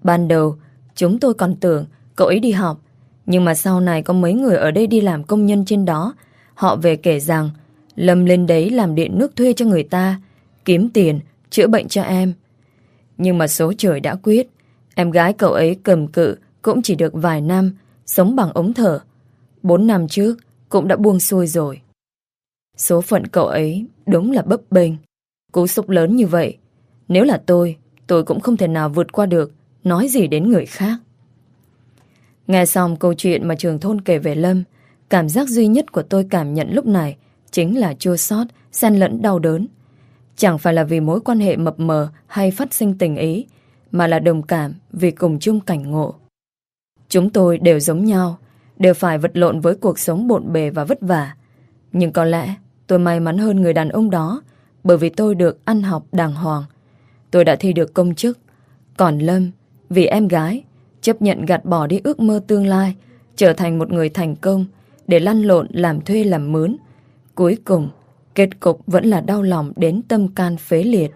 Speaker 2: Ban đầu, chúng tôi còn tưởng cậu ấy đi học. Nhưng mà sau này có mấy người ở đây đi làm công nhân trên đó. Họ về kể rằng Lâm lên đấy làm điện nước thuê cho người ta, kiếm tiền, chữa bệnh cho em. Nhưng mà số trời đã quyết, em gái cậu ấy cầm cự cũng chỉ được vài năm, sống bằng ống thở. Bốn năm trước cũng đã buông xuôi rồi. Số phận cậu ấy đúng là bấp bênh. Cú sốc lớn như vậy, nếu là tôi, tôi cũng không thể nào vượt qua được, nói gì đến người khác. Nghe xong câu chuyện mà trường thôn kể về Lâm, cảm giác duy nhất của tôi cảm nhận lúc này chính là chua xót, xen lẫn đau đớn. Chẳng phải là vì mối quan hệ mập mờ hay phát sinh tình ý, mà là đồng cảm vì cùng chung cảnh ngộ. Chúng tôi đều giống nhau, đều phải vật lộn với cuộc sống bộn bề và vất vả. Nhưng có lẽ tôi may mắn hơn người đàn ông đó bởi vì tôi được ăn học đàng hoàng. Tôi đã thi được công chức. Còn Lâm, vì em gái, chấp nhận gạt bỏ đi ước mơ tương lai, trở thành một người thành công để lăn lộn làm thuê làm mướn. Cuối cùng, kết cục vẫn là đau lòng đến tâm can phế liệt.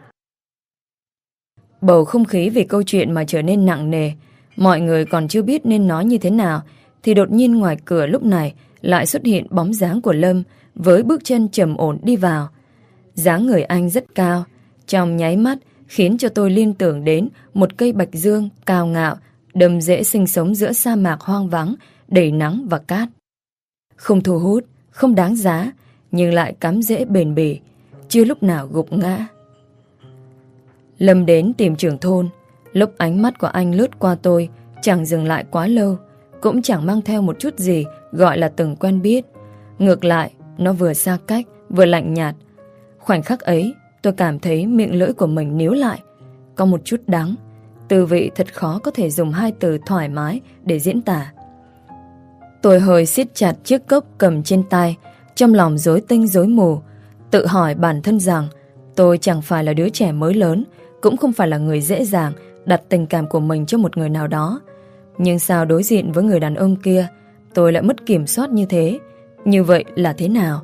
Speaker 2: Bầu không khí vì câu chuyện mà trở nên nặng nề, mọi người còn chưa biết nên nói như thế nào thì đột nhiên ngoài cửa lúc này lại xuất hiện bóng dáng của Lâm với bước chân trầm ổn đi vào. dáng người anh rất cao, trong nháy mắt khiến cho tôi liên tưởng đến một cây bạch dương cao ngạo, đầm dễ sinh sống giữa sa mạc hoang vắng, đầy nắng và cát. Không thu hút, không đáng giá, nhưng lại cắm dễ bền bỉ, chưa lúc nào gục ngã. Lâm đến tìm trưởng thôn, lúc ánh mắt của anh lướt qua tôi, chẳng dừng lại quá lâu, cũng chẳng mang theo một chút gì gọi là từng quen biết. Ngược lại, nó vừa xa cách, vừa lạnh nhạt. Khoảnh khắc ấy, tôi cảm thấy miệng lưỡi của mình níu lại. Có một chút đắng tư vị thật khó có thể dùng hai từ thoải mái để diễn tả. Tôi hơi siết chặt chiếc cốc cầm trên tay, trong lòng rối tinh rối mù, tự hỏi bản thân rằng tôi chẳng phải là đứa trẻ mới lớn, cũng không phải là người dễ dàng đặt tình cảm của mình cho một người nào đó. Nhưng sao đối diện với người đàn ông kia Tôi lại mất kiểm soát như thế Như vậy là thế nào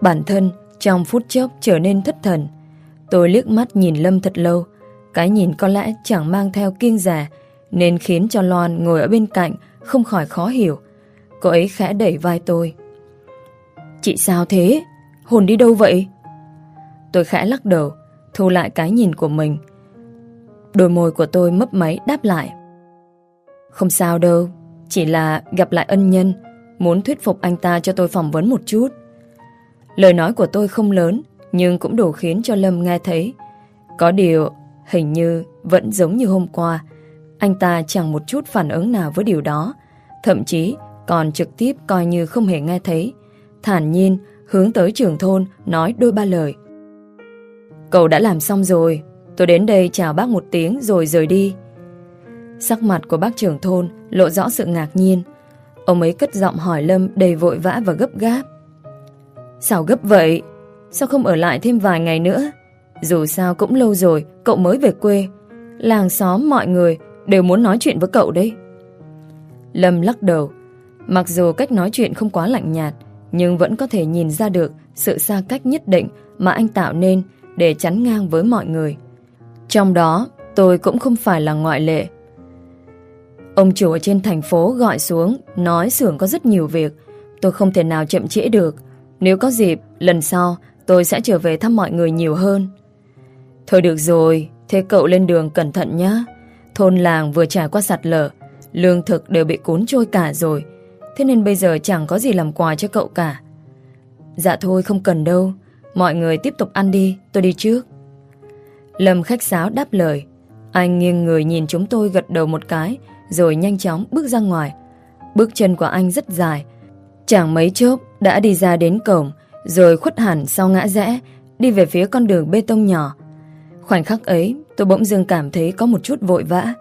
Speaker 2: Bản thân trong phút chốc trở nên thất thần Tôi liếc mắt nhìn Lâm thật lâu cái nhìn có lẽ chẳng mang theo kiêng già Nên khiến cho Loan ngồi ở bên cạnh Không khỏi khó hiểu. Cô ấy khẽ đẩy vai tôi. Chị sao thế? Hồn đi đâu vậy? Tôi khẽ lắc đầu Thu lại cái nhìn của mình. Đôi môi của tôi mấp máy đáp lại. Không sao đâu, chỉ là gặp lại ân nhân, muốn thuyết phục anh ta cho tôi phỏng vấn một chút. Lời nói của tôi không lớn, nhưng cũng đủ khiến cho Lâm nghe thấy. Có điều, hình như vẫn giống như hôm qua, anh ta chẳng một chút phản ứng nào với điều đó, thậm chí còn trực tiếp coi như không hề nghe thấy. Thản nhiên, hướng tới trưởng thôn, nói đôi ba lời. Cậu đã làm xong rồi, tôi đến đây chào bác một tiếng rồi rời đi. Sắc mặt của bác trưởng thôn lộ rõ sự ngạc nhiên. Ông ấy cất giọng hỏi Lâm đầy vội vã và gấp gáp. Sao gấp vậy? Sao không ở lại thêm vài ngày nữa? Dù sao cũng lâu rồi, cậu mới về quê. Làng xóm mọi người đều muốn nói chuyện với cậu đấy. Lâm lắc đầu. Mặc dù cách nói chuyện không quá lạnh nhạt, nhưng vẫn có thể nhìn ra được sự xa cách nhất định mà anh tạo nên để chắn ngang với mọi người. Trong đó, tôi cũng không phải là ngoại lệ. Ông chủ ở trên thành phố gọi xuống, nói xưởng có rất nhiều việc. Tôi không thể nào chậm trễ được. Nếu có dịp, lần sau tôi sẽ trở về thăm mọi người nhiều hơn. Thôi được rồi, thế cậu lên đường cẩn thận nhé. Thôn làng vừa trải qua sạt lở, lương thực đều bị cuốn trôi cả rồi. Thế nên bây giờ chẳng có gì làm quà cho cậu cả. Dạ thôi không cần đâu, mọi người tiếp tục ăn đi, tôi đi trước. Lâm khách sáo đáp lời. Anh nghiêng người nhìn chúng tôi gật đầu một cái, rồi nhanh chóng bước ra ngoài. Bước chân của anh rất dài. Chẳng mấy chốc đã đi ra đến cổng, rồi khuất hẳn sau ngã rẽ, đi về phía con đường bê tông nhỏ. Khoảnh khắc ấy, tôi bỗng dưng cảm thấy có một chút vội vã.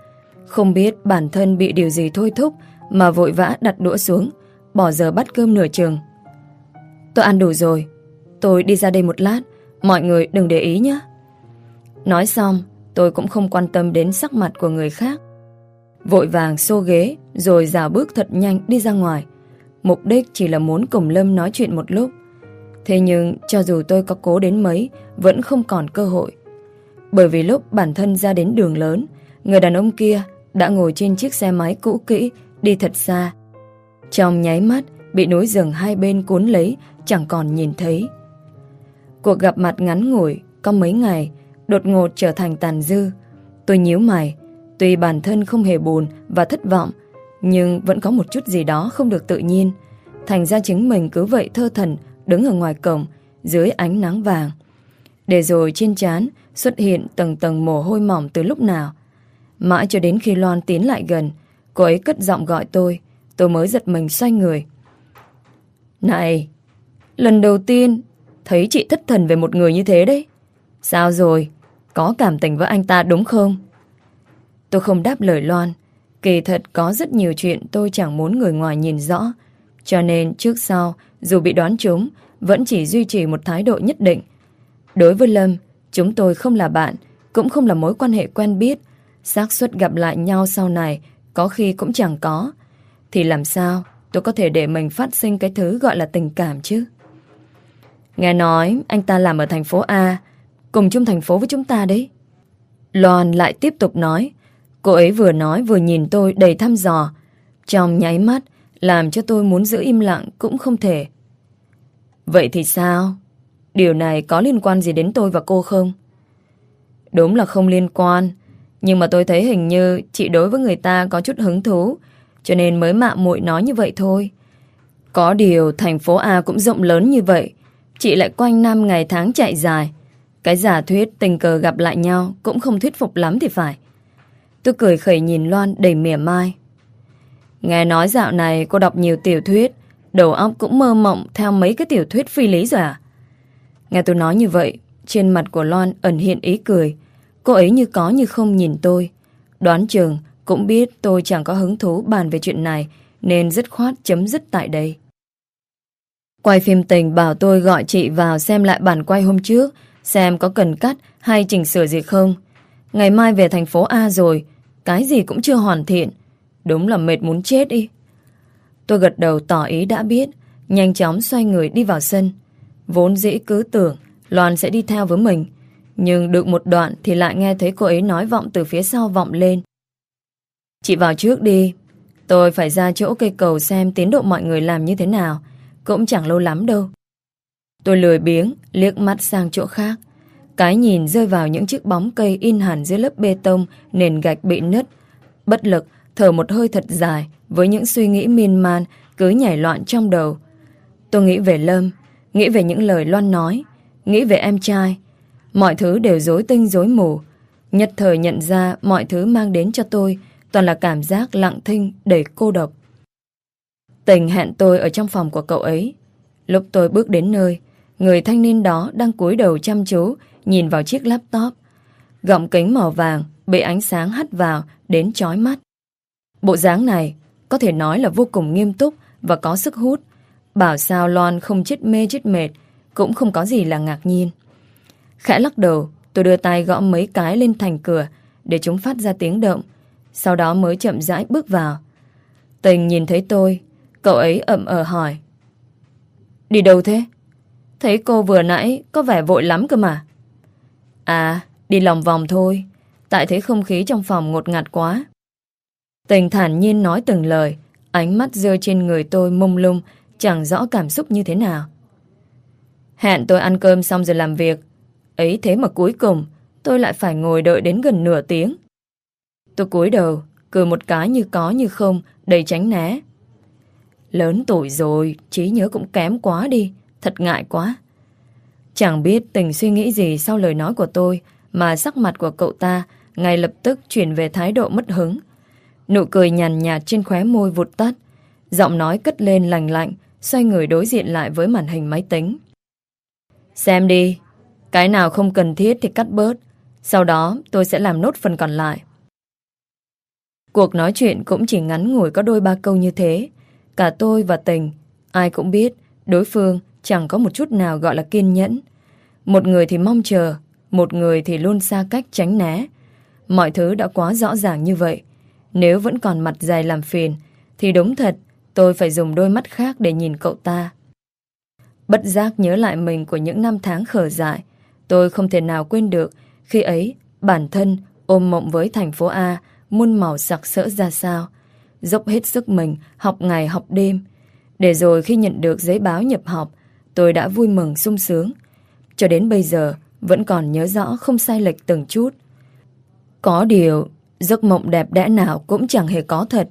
Speaker 2: Không biết bản thân bị điều gì thôi thúc mà vội vã đặt đũa xuống, bỏ giờ bắt cơm nửa chừng. Tôi ăn đủ rồi, tôi đi ra đây một lát, mọi người đừng để ý nhé. Nói xong, tôi cũng không quan tâm đến sắc mặt của người khác. Vội vàng xô ghế, rồi dào bước thật nhanh đi ra ngoài. Mục đích chỉ là muốn cùng Lâm nói chuyện một lúc. Thế nhưng, cho dù tôi có cố đến mấy, vẫn không còn cơ hội. Bởi vì lúc bản thân ra đến đường lớn, người đàn ông kia đã ngồi trên chiếc xe máy cũ kỹ, đi thật xa. Trong nháy mắt, bị núi rừng hai bên cuốn lấy, chẳng còn nhìn thấy. Cuộc gặp mặt ngắn ngủi, có mấy ngày, đột ngột trở thành tàn dư. Tôi nhíu mày, tuy bản thân không hề buồn và thất vọng, nhưng vẫn có một chút gì đó không được tự nhiên. Thành ra chính mình cứ vậy thơ thần đứng ở ngoài cổng dưới ánh nắng vàng. Để rồi trên chán xuất hiện tầng tầng mồ hôi mỏng từ lúc nào. Mãi cho đến khi Loan tiến lại gần, cô ấy cất giọng gọi tôi, tôi mới giật mình xoay người. Này, lần đầu tiên thấy chị thất thần về một người như thế đấy. Sao rồi? Có cảm tình với anh ta đúng không? Tôi không đáp lời Loan. Kỳ thật có rất nhiều chuyện tôi chẳng muốn người ngoài nhìn rõ. Cho nên trước sau, dù bị đoán trúng, vẫn chỉ duy trì một thái độ nhất định. Đối với Lâm, chúng tôi không là bạn, cũng không là mối quan hệ quen biết. xác suất gặp lại nhau sau này có khi cũng chẳng có. Thì làm sao tôi có thể để mình phát sinh cái thứ gọi là tình cảm chứ? Nghe nói anh ta làm ở thành phố A, cùng chung thành phố với chúng ta đấy. Loan lại tiếp tục nói, cô ấy vừa nói vừa nhìn tôi đầy thăm dò, trong nháy mắt làm cho tôi muốn giữ im lặng cũng không thể. Vậy thì sao? Điều này có liên quan gì đến tôi và cô không? Đúng là không liên quan, nhưng mà tôi thấy hình như chị đối với người ta có chút hứng thú, cho nên mới mạ muội nói như vậy thôi. Có điều thành phố A cũng rộng lớn như vậy, chị lại quanh năm ngày tháng chạy dài, cái giả thuyết tình cờ gặp lại nhau cũng không thuyết phục lắm thì phải. Tôi cười khẩy nhìn Loan đầy mỉa mai. Nghe nói dạo này cô đọc nhiều tiểu thuyết, đầu óc cũng mơ mộng theo mấy cái tiểu thuyết phi lý rồi à? Nghe tôi nói như vậy, trên mặt của Loan ẩn hiện ý cười. Cô ấy như có như không nhìn tôi. Đoán chừng cũng biết tôi chẳng có hứng thú bàn về chuyện này, nên dứt khoát chấm dứt tại đây. Quay phim tình bảo tôi gọi chị vào xem lại bản quay hôm trước, xem có cần cắt hay chỉnh sửa gì không. Ngày mai về thành phố A rồi, cái gì cũng chưa hoàn thiện. Đúng là mệt muốn chết đi. Tôi gật đầu tỏ ý đã biết, nhanh chóng xoay người đi vào sân. Vốn dĩ cứ tưởng Loan sẽ đi theo với mình, nhưng được một đoạn thì lại nghe thấy cô ấy nói vọng từ phía sau vọng lên. Chị vào trước đi, tôi phải ra chỗ cây cầu xem tiến độ mọi người làm như thế nào, cũng chẳng lâu lắm đâu. Tôi lười biếng, liếc mắt sang chỗ khác. Cái nhìn rơi vào những chiếc bóng cây in hẳn dưới lớp bê tông, nền gạch bị nứt. Bất lực, thở một hơi thật dài, với những suy nghĩ miên man, cứ nhảy loạn trong đầu. Tôi nghĩ về Lâm, nghĩ về những lời Loan nói, nghĩ về em trai. Mọi thứ đều rối tinh rối mù. Nhất thời nhận ra mọi thứ mang đến cho tôi toàn là cảm giác lặng thinh đầy cô độc. Tình hẹn tôi ở trong phòng của cậu ấy. Lúc tôi bước đến nơi, người thanh niên đó đang cúi đầu chăm chú nhìn vào chiếc laptop. Gọng kính màu vàng bị ánh sáng hắt vào đến chói mắt. Bộ dáng này có thể nói là vô cùng nghiêm túc và có sức hút. Bảo sao Loan không chết mê chết mệt cũng không có gì là ngạc nhiên. Khẽ lắc đầu, tôi đưa tay gõ mấy cái lên thành cửa để chúng phát ra tiếng động. Sau đó mới chậm rãi bước vào. Tình nhìn thấy tôi, cậu ấy ậm ờ hỏi. Đi đâu thế? Thấy cô vừa nãy có vẻ vội lắm cơ mà. À, đi lòng vòng thôi. Tại thấy không khí trong phòng ngột ngạt quá. Tình thản nhiên nói từng lời, ánh mắt rơi trên người tôi mông lung, chẳng rõ cảm xúc như thế nào. Hẹn tôi ăn cơm xong rồi làm việc. Ấy thế mà cuối cùng, tôi lại phải ngồi đợi đến gần nửa tiếng. Tôi cúi đầu, cười một cái như có như không, đầy tránh né. Lớn tuổi rồi, trí nhớ cũng kém quá đi, thật ngại quá. Chẳng biết tình suy nghĩ gì sau lời nói của tôi mà sắc mặt của cậu ta ngay lập tức chuyển về thái độ mất hứng. Nụ cười nhàn nhạt trên khóe môi vụt tắt, giọng nói cất lên lành lạnh, xoay người đối diện lại với màn hình máy tính. Xem đi, cái nào không cần thiết thì cắt bớt, sau đó tôi sẽ làm nốt phần còn lại. Cuộc nói chuyện cũng chỉ ngắn ngủi có đôi ba câu như thế. Cả tôi và Tình, ai cũng biết đối phương chẳng có một chút nào gọi là kiên nhẫn. Một người thì mong chờ, một người thì luôn xa cách tránh né. Mọi thứ đã quá rõ ràng như vậy. Nếu vẫn còn mặt dài làm phiền, thì đúng thật tôi phải dùng đôi mắt khác để nhìn cậu ta. Bất giác nhớ lại mình của những năm tháng khở dại. Tôi không thể nào quên được khi ấy bản thân ôm mộng với thành phố A muôn màu sặc sỡ ra sao. Dốc hết sức mình, học ngày học đêm. Để rồi khi nhận được giấy báo nhập học, tôi đã vui mừng sung sướng. Cho đến bây giờ, vẫn còn nhớ rõ không sai lệch từng chút. Có điều, giấc mộng đẹp đẽ nào cũng chẳng hề có thật.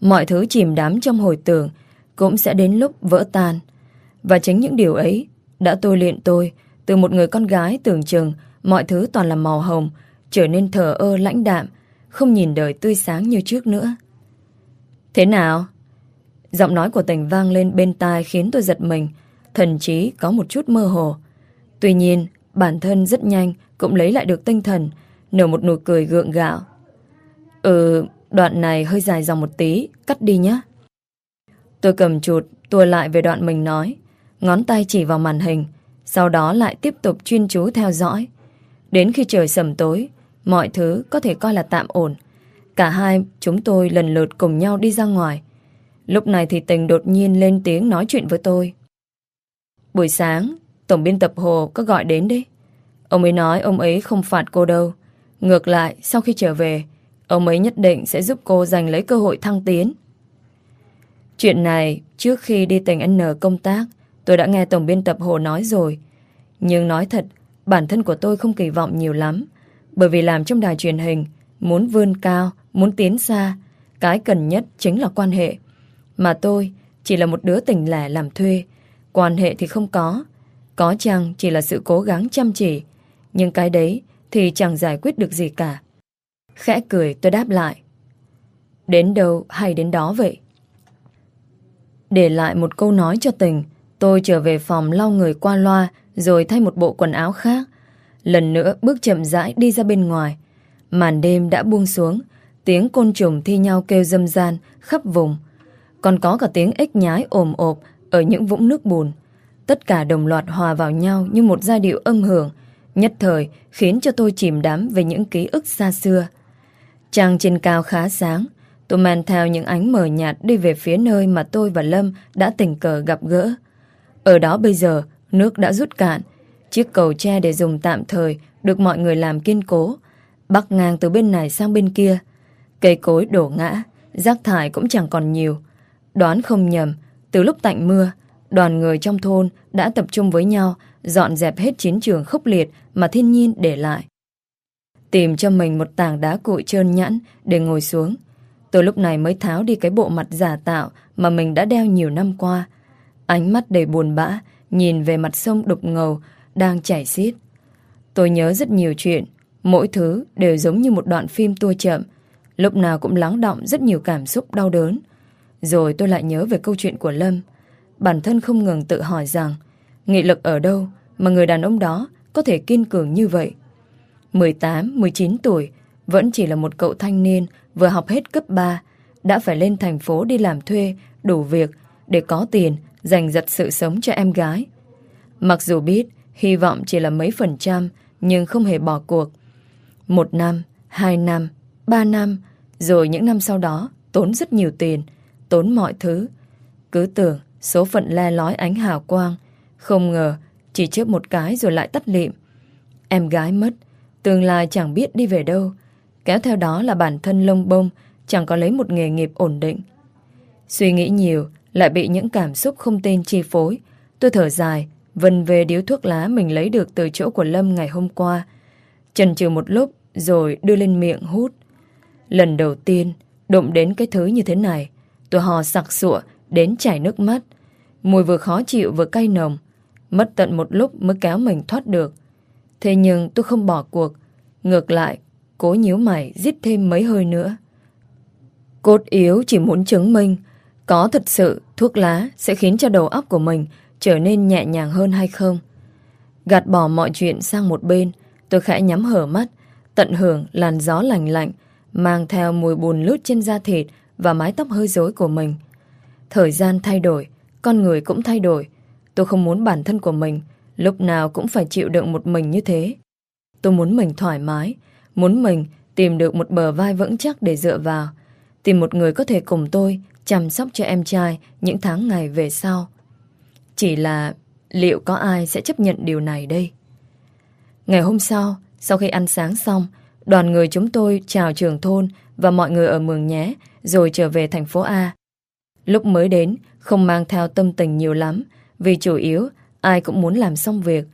Speaker 2: Mọi thứ chìm đắm trong hồi tưởng cũng sẽ đến lúc vỡ tan. Và chính những điều ấy đã tôi luyện tôi từ một người con gái tưởng chừng mọi thứ toàn là màu hồng trở nên thờ ơ lãnh đạm không nhìn đời tươi sáng như trước nữa. Thế nào? Giọng nói của tình vang lên bên tai khiến tôi giật mình, thần trí có một chút mơ hồ. Tuy nhiên, bản thân rất nhanh cũng lấy lại được tinh thần, nở một nụ cười gượng gạo. Ừ, đoạn này hơi dài dòng một tí, cắt đi nhé. Tôi cầm chuột, tua lại về đoạn mình nói, ngón tay chỉ vào màn hình, sau đó lại tiếp tục chuyên chú theo dõi. Đến khi trời sầm tối, Mọi thứ có thể coi là tạm ổn. Cả hai chúng tôi lần lượt cùng nhau đi ra ngoài. Lúc này thì tình đột nhiên lên tiếng nói chuyện với tôi. Buổi sáng, tổng biên tập Hồ có gọi đến đấy. Ông ấy nói ông ấy không phạt cô đâu. Ngược lại, sau khi trở về, ông ấy nhất định sẽ giúp cô giành lấy cơ hội thăng tiến. Chuyện này, trước khi đi tỉnh N công tác, tôi đã nghe tổng biên tập Hồ nói rồi. Nhưng nói thật, bản thân của tôi không kỳ vọng nhiều lắm. Bởi vì làm trong đài truyền hình, muốn vươn cao, muốn tiến xa, cái cần nhất chính là quan hệ. Mà tôi chỉ là một đứa tỉnh lẻ làm thuê, quan hệ thì không có. Có chăng chỉ là sự cố gắng chăm chỉ, nhưng cái đấy thì chẳng giải quyết được gì cả. Khẽ cười tôi đáp lại. Đến đâu hay đến đó vậy? Để lại một câu nói cho tình, tôi trở về phòng lau người qua loa rồi thay một bộ quần áo khác lần nữa bước chậm rãi đi ra bên ngoài. Màn đêm đã buông xuống, tiếng côn trùng thi nhau kêu dâm gian khắp vùng. Còn có cả tiếng ếch nhái ồm ộp ở những vũng nước bùn. Tất cả đồng loạt hòa vào nhau như một giai điệu âm hưởng, nhất thời khiến cho tôi chìm đắm về những ký ức xa xưa. Trăng trên cao khá sáng, tôi men theo những ánh mờ nhạt đi về phía nơi mà tôi và Lâm đã tình cờ gặp gỡ. Ở đó bây giờ, nước đã rút cạn, Chiếc cầu tre để dùng tạm thời được mọi người làm kiên cố, bắc ngang từ bên này sang bên kia. Cây cối đổ ngã, rác thải cũng chẳng còn nhiều. Đoán không nhầm, từ lúc tạnh mưa, đoàn người trong thôn đã tập trung với nhau dọn dẹp hết chiến trường khốc liệt mà thiên nhiên để lại. Tìm cho mình một tảng đá cụi trơn nhẵn để ngồi xuống. Tôi lúc này mới tháo đi cái bộ mặt giả tạo mà mình đã đeo nhiều năm qua. Ánh mắt đầy buồn bã, nhìn về mặt sông đục ngầu đang chảy xiết. Tôi nhớ rất nhiều chuyện, mỗi thứ đều giống như một đoạn phim tua chậm, lúc nào cũng lắng động rất nhiều cảm xúc đau đớn. Rồi tôi lại nhớ về câu chuyện của Lâm. Bản thân không ngừng tự hỏi rằng, nghị lực ở đâu mà người đàn ông đó có thể kiên cường như vậy. 18, 19 tuổi, vẫn chỉ là một cậu thanh niên vừa học hết cấp 3, đã phải lên thành phố đi làm thuê, đủ việc để có tiền dành giật sự sống cho em gái. Mặc dù biết hy vọng chỉ là mấy phần trăm nhưng không hề bỏ cuộc. Một năm, hai năm, ba năm, rồi những năm sau đó tốn rất nhiều tiền, tốn mọi thứ. Cứ tưởng số phận le lói ánh hào quang, không ngờ chỉ chớp một cái rồi lại tắt lịm. Em gái mất, tương lai chẳng biết đi về đâu, kéo theo đó là bản thân lông bông, chẳng có lấy một nghề nghiệp ổn định. Suy nghĩ nhiều, lại bị những cảm xúc không tên chi phối. Tôi thở dài, vần về điếu thuốc lá mình lấy được từ chỗ của Lâm ngày hôm qua. Chần chừ một lúc, rồi đưa lên miệng hút. Lần đầu tiên, đụng đến cái thứ như thế này, tôi hò sặc sụa, đến chảy nước mắt. Mùi vừa khó chịu vừa cay nồng. Mất tận một lúc mới kéo mình thoát được. Thế nhưng tôi không bỏ cuộc. Ngược lại, cố nhíu mày giết thêm mấy hơi nữa. Cốt yếu chỉ muốn chứng minh có thật sự thuốc lá sẽ khiến cho đầu óc của mình trở nên nhẹ nhàng hơn hay không. Gạt bỏ mọi chuyện sang một bên, tôi khẽ nhắm hở mắt, tận hưởng làn gió lành lạnh, mang theo mùi bùn lướt trên da thịt và mái tóc hơi rối của mình. Thời gian thay đổi, con người cũng thay đổi. Tôi không muốn bản thân của mình lúc nào cũng phải chịu đựng một mình như thế. Tôi muốn mình thoải mái, muốn mình tìm được một bờ vai vững chắc để dựa vào, tìm một người có thể cùng tôi chăm sóc cho em trai những tháng ngày về sau. Chỉ là liệu có ai sẽ chấp nhận điều này đây? Ngày hôm sau, sau khi ăn sáng xong, đoàn người chúng tôi chào trường thôn và mọi người ở Mường Nhé rồi trở về thành phố A. Lúc mới đến, không mang theo tâm tình nhiều lắm vì chủ yếu ai cũng muốn làm xong việc.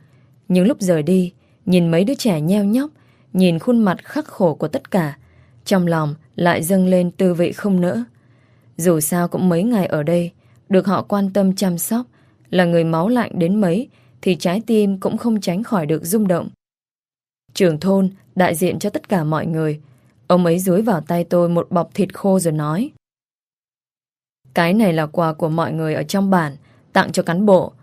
Speaker 2: Nhưng lúc rời đi, nhìn mấy đứa trẻ nheo nhóc, nhìn khuôn mặt khắc khổ của tất cả, trong lòng lại dâng lên tư vị không nỡ. Dù sao cũng mấy ngày ở đây, được họ quan tâm chăm sóc, là người máu lạnh đến mấy, thì trái tim cũng không tránh khỏi được rung động. Trưởng thôn, đại diện cho tất cả mọi người, ông ấy dúi vào tay tôi một bọc thịt khô rồi nói. Cái này là quà của mọi người ở trong bản, tặng cho cán bộ.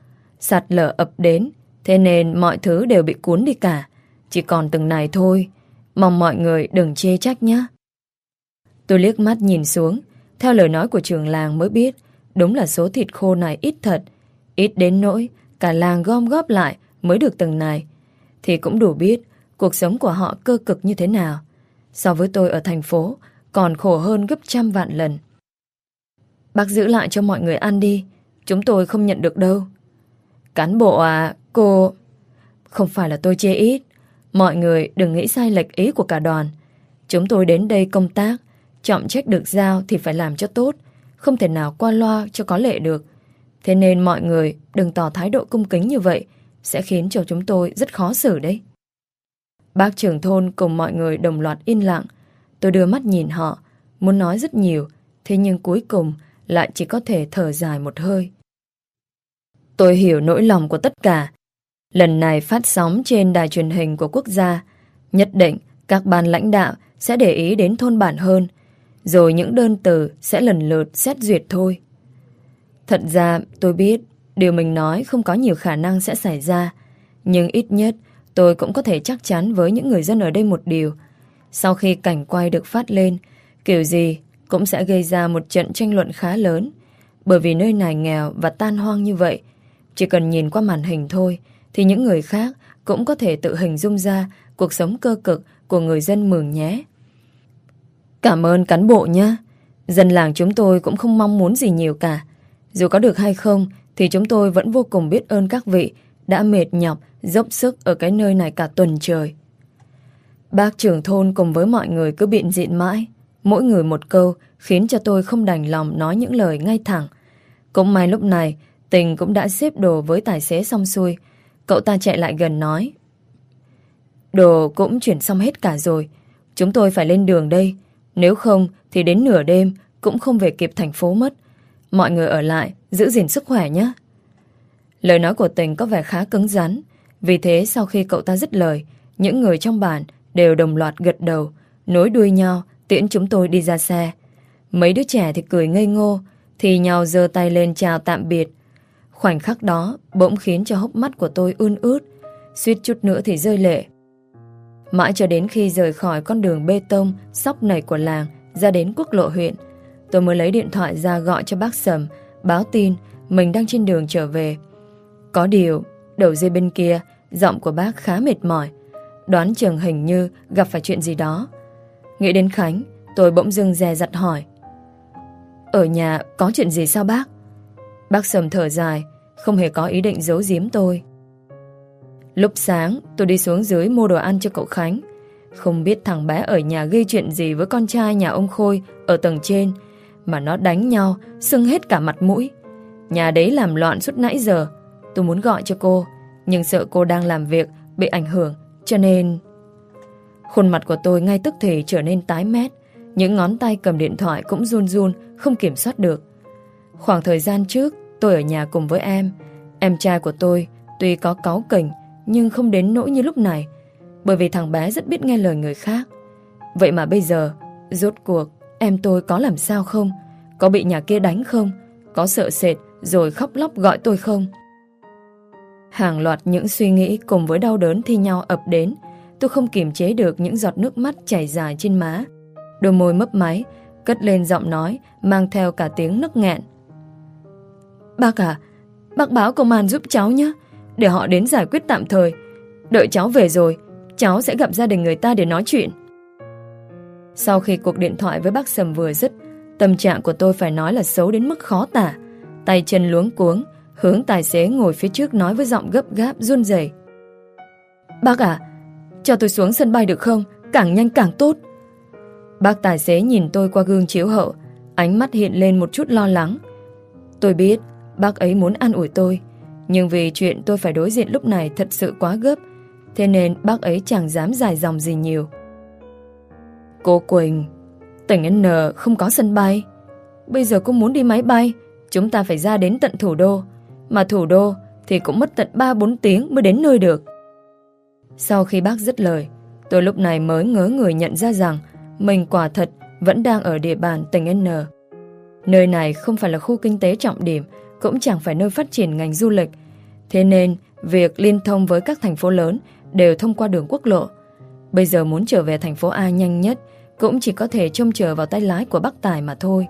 Speaker 2: Sạt lở ập đến, thế nên mọi thứ đều bị cuốn đi cả. Chỉ còn từng này thôi, mong mọi người đừng chê trách nhé. Tôi liếc mắt nhìn xuống, theo lời nói của trường làng mới biết, đúng là số thịt khô này ít thật. Ít đến nỗi, cả làng gom góp lại mới được từng này. Thì cũng đủ biết cuộc sống của họ cơ cực như thế nào. So với tôi ở thành phố, còn khổ hơn gấp trăm vạn lần. Bác giữ lại cho mọi người ăn đi, chúng tôi không nhận được đâu. Cán bộ à, cô... Không phải là tôi chê ít, mọi người đừng nghĩ sai lệch ý của cả đoàn. Chúng tôi đến đây công tác, Trọng trách được giao thì phải làm cho tốt, không thể nào qua loa cho có lệ được. Thế nên mọi người đừng tỏ thái độ cung kính như vậy, sẽ khiến cho chúng tôi rất khó xử đấy. Bác trưởng thôn cùng mọi người đồng loạt yên lặng. Tôi đưa mắt nhìn họ, muốn nói rất nhiều, thế nhưng cuối cùng lại chỉ có thể thở dài một hơi. Tôi hiểu nỗi lòng của tất cả. Lần này phát sóng trên đài truyền hình của quốc gia, nhất định các ban lãnh đạo sẽ để ý đến thôn bản hơn, rồi những đơn từ sẽ lần lượt xét duyệt thôi. Thật ra tôi biết điều mình nói không có nhiều khả năng sẽ xảy ra, nhưng ít nhất tôi cũng có thể chắc chắn với những người dân ở đây một điều. Sau khi cảnh quay được phát lên, kiểu gì cũng sẽ gây ra một trận tranh luận khá lớn. Bởi vì nơi này nghèo và tan hoang như vậy, chỉ cần nhìn qua màn hình thôi, thì những người khác cũng có thể tự hình dung ra cuộc sống cơ cực của người dân mường nhé. Cảm ơn cán bộ nhé. Dân làng chúng tôi cũng không mong muốn gì nhiều cả. Dù có được hay không, thì chúng tôi vẫn vô cùng biết ơn các vị đã mệt nhọc, dốc sức ở cái nơi này cả tuần trời. Bác trưởng thôn cùng với mọi người cứ biện diện mãi. Mỗi người một câu khiến cho tôi không đành lòng nói những lời ngay thẳng. Cũng may lúc này, tình cũng đã xếp đồ với tài xế xong xuôi. Cậu ta chạy lại gần nói. Đồ cũng chuyển xong hết cả rồi. Chúng tôi phải lên đường đây. Nếu không thì đến nửa đêm cũng không về kịp thành phố mất. Mọi người ở lại, giữ gìn sức khỏe nhé. Lời nói của tình có vẻ khá cứng rắn. Vì thế sau khi cậu ta dứt lời, những người trong bản đều đồng loạt gật đầu, nối đuôi nhau, tiễn chúng tôi đi ra xe. Mấy đứa trẻ thì cười ngây ngô, thì nhau giơ tay lên chào tạm biệt. Khoảnh khắc đó bỗng khiến cho hốc mắt của tôi ươn ướt, suýt chút nữa thì rơi lệ. Mãi cho đến khi rời khỏi con đường bê tông sóc nảy của làng ra đến quốc lộ huyện, tôi mới lấy điện thoại ra gọi cho bác Sầm, báo tin mình đang trên đường trở về. Có điều, đầu dây bên kia, giọng của bác khá mệt mỏi. Đoán chừng hình như gặp phải chuyện gì đó. Nghĩ đến Khánh, tôi bỗng dưng dè dặt hỏi. Ở nhà có chuyện gì sao bác? Bác Sầm thở dài, không hề có ý định giấu giếm tôi. Lúc sáng, tôi đi xuống dưới mua đồ ăn cho cậu Khánh. Không biết thằng bé ở nhà gây chuyện gì với con trai nhà ông Khôi ở tầng trên, mà nó đánh nhau, sưng hết cả mặt mũi. Nhà đấy làm loạn suốt nãy giờ. Tôi muốn gọi cho cô, nhưng sợ cô đang làm việc, bị ảnh hưởng, cho nên... Khuôn mặt của tôi ngay tức thì trở nên tái mét. Những ngón tay cầm điện thoại cũng run run, không kiểm soát được. Khoảng thời gian trước, tôi ở nhà cùng với em. Em trai của tôi tuy có cáu kỉnh, nhưng không đến nỗi như lúc này. Bởi vì thằng bé rất biết nghe lời người khác. Vậy mà bây giờ, rốt cuộc, em tôi có làm sao không? Có bị nhà kia đánh không? Có sợ sệt rồi khóc lóc gọi tôi không? Hàng loạt những suy nghĩ cùng với đau đớn thi nhau ập đến. Tôi không kiềm chế được những giọt nước mắt chảy dài trên má. Đôi môi mấp máy, cất lên giọng nói, mang theo cả tiếng nức nghẹn. Bác à, bác báo công an giúp cháu nhé, để họ đến giải quyết tạm thời. Đợi cháu về rồi, cháu sẽ gặp gia đình người ta để nói chuyện. Sau khi cuộc điện thoại với bác Sầm vừa dứt, tâm trạng của tôi phải nói là xấu đến mức khó tả. Tay chân luống cuống, hướng tài xế ngồi phía trước nói với giọng gấp gáp, run rẩy. Bác à, cho tôi xuống sân bay được không? Càng nhanh càng tốt. Bác tài xế nhìn tôi qua gương chiếu hậu, ánh mắt hiện lên một chút lo lắng. Tôi biết, bác ấy muốn an ủi tôi, nhưng vì chuyện tôi phải đối diện lúc này thật sự quá gấp, thế nên bác ấy chẳng dám dài dòng gì nhiều. Cô Quỳnh, tỉnh N không có sân bay. Bây giờ cô muốn đi máy bay, chúng ta phải ra đến tận thủ đô. Mà thủ đô thì cũng mất tận 3-4 tiếng mới đến nơi được. Sau khi bác dứt lời, tôi lúc này mới ngớ người nhận ra rằng mình quả thật vẫn đang ở địa bàn tỉnh N. Nơi này không phải là khu kinh tế trọng điểm, cũng chẳng phải nơi phát triển ngành du lịch. Thế nên, việc liên thông với các thành phố lớn đều thông qua đường quốc lộ. Bây giờ muốn trở về thành phố A nhanh nhất cũng chỉ có thể trông chờ vào tay lái của bác Tài mà thôi.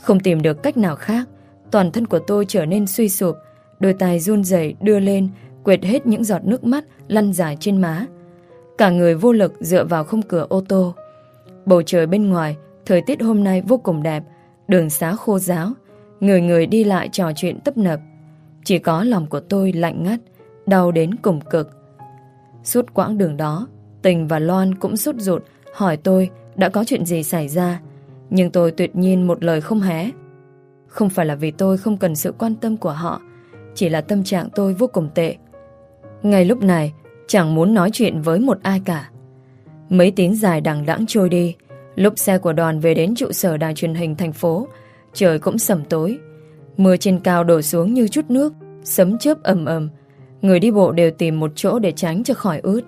Speaker 2: Không tìm được cách nào khác, toàn thân của tôi trở nên suy sụp, đôi tay run rẩy đưa lên, quệt hết những giọt nước mắt lăn dài trên má. Cả người vô lực dựa vào khung cửa ô tô. Bầu trời bên ngoài, thời tiết hôm nay vô cùng đẹp, đường xá khô giáo, người người đi lại trò chuyện tấp nập. Chỉ có lòng của tôi lạnh ngắt, đau đến cùng cực. Suốt quãng đường đó, Tình và Loan cũng sốt ruột hỏi tôi đã có chuyện gì xảy ra. Nhưng tôi tuyệt nhiên một lời không hé. Không phải là vì tôi không cần sự quan tâm của họ, chỉ là tâm trạng tôi vô cùng tệ. Ngay lúc này, chẳng muốn nói chuyện với một ai cả. Mấy tiếng dài đằng đẵng trôi đi, lúc xe của đoàn về đến trụ sở đài truyền hình thành phố, trời cũng sầm tối. Mưa trên cao đổ xuống như chút nước, sấm chớp ầm ầm. Người đi bộ đều tìm một chỗ để tránh cho khỏi ướt.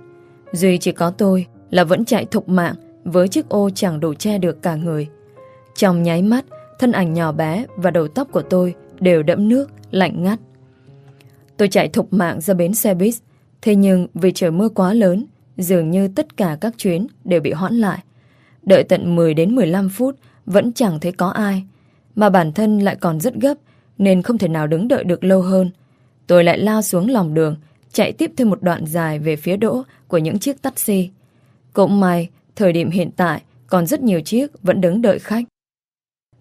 Speaker 2: Duy chỉ có tôi là vẫn chạy thục mạng với chiếc ô chẳng đủ che được cả người. Trong nháy mắt, thân ảnh nhỏ bé và đầu tóc của tôi đều đẫm nước, lạnh ngắt. Tôi chạy thục mạng ra bến xe buýt, thế nhưng vì trời mưa quá lớn, dường như tất cả các chuyến đều bị hoãn lại. Đợi tận 10 đến 15 phút vẫn chẳng thấy có ai, mà bản thân lại còn rất gấp nên không thể nào đứng đợi được lâu hơn. Tôi lại lao xuống lòng đường, chạy tiếp thêm một đoạn dài về phía đỗ của những chiếc taxi. Cũng may, thời điểm hiện tại còn rất nhiều chiếc vẫn đứng đợi khách.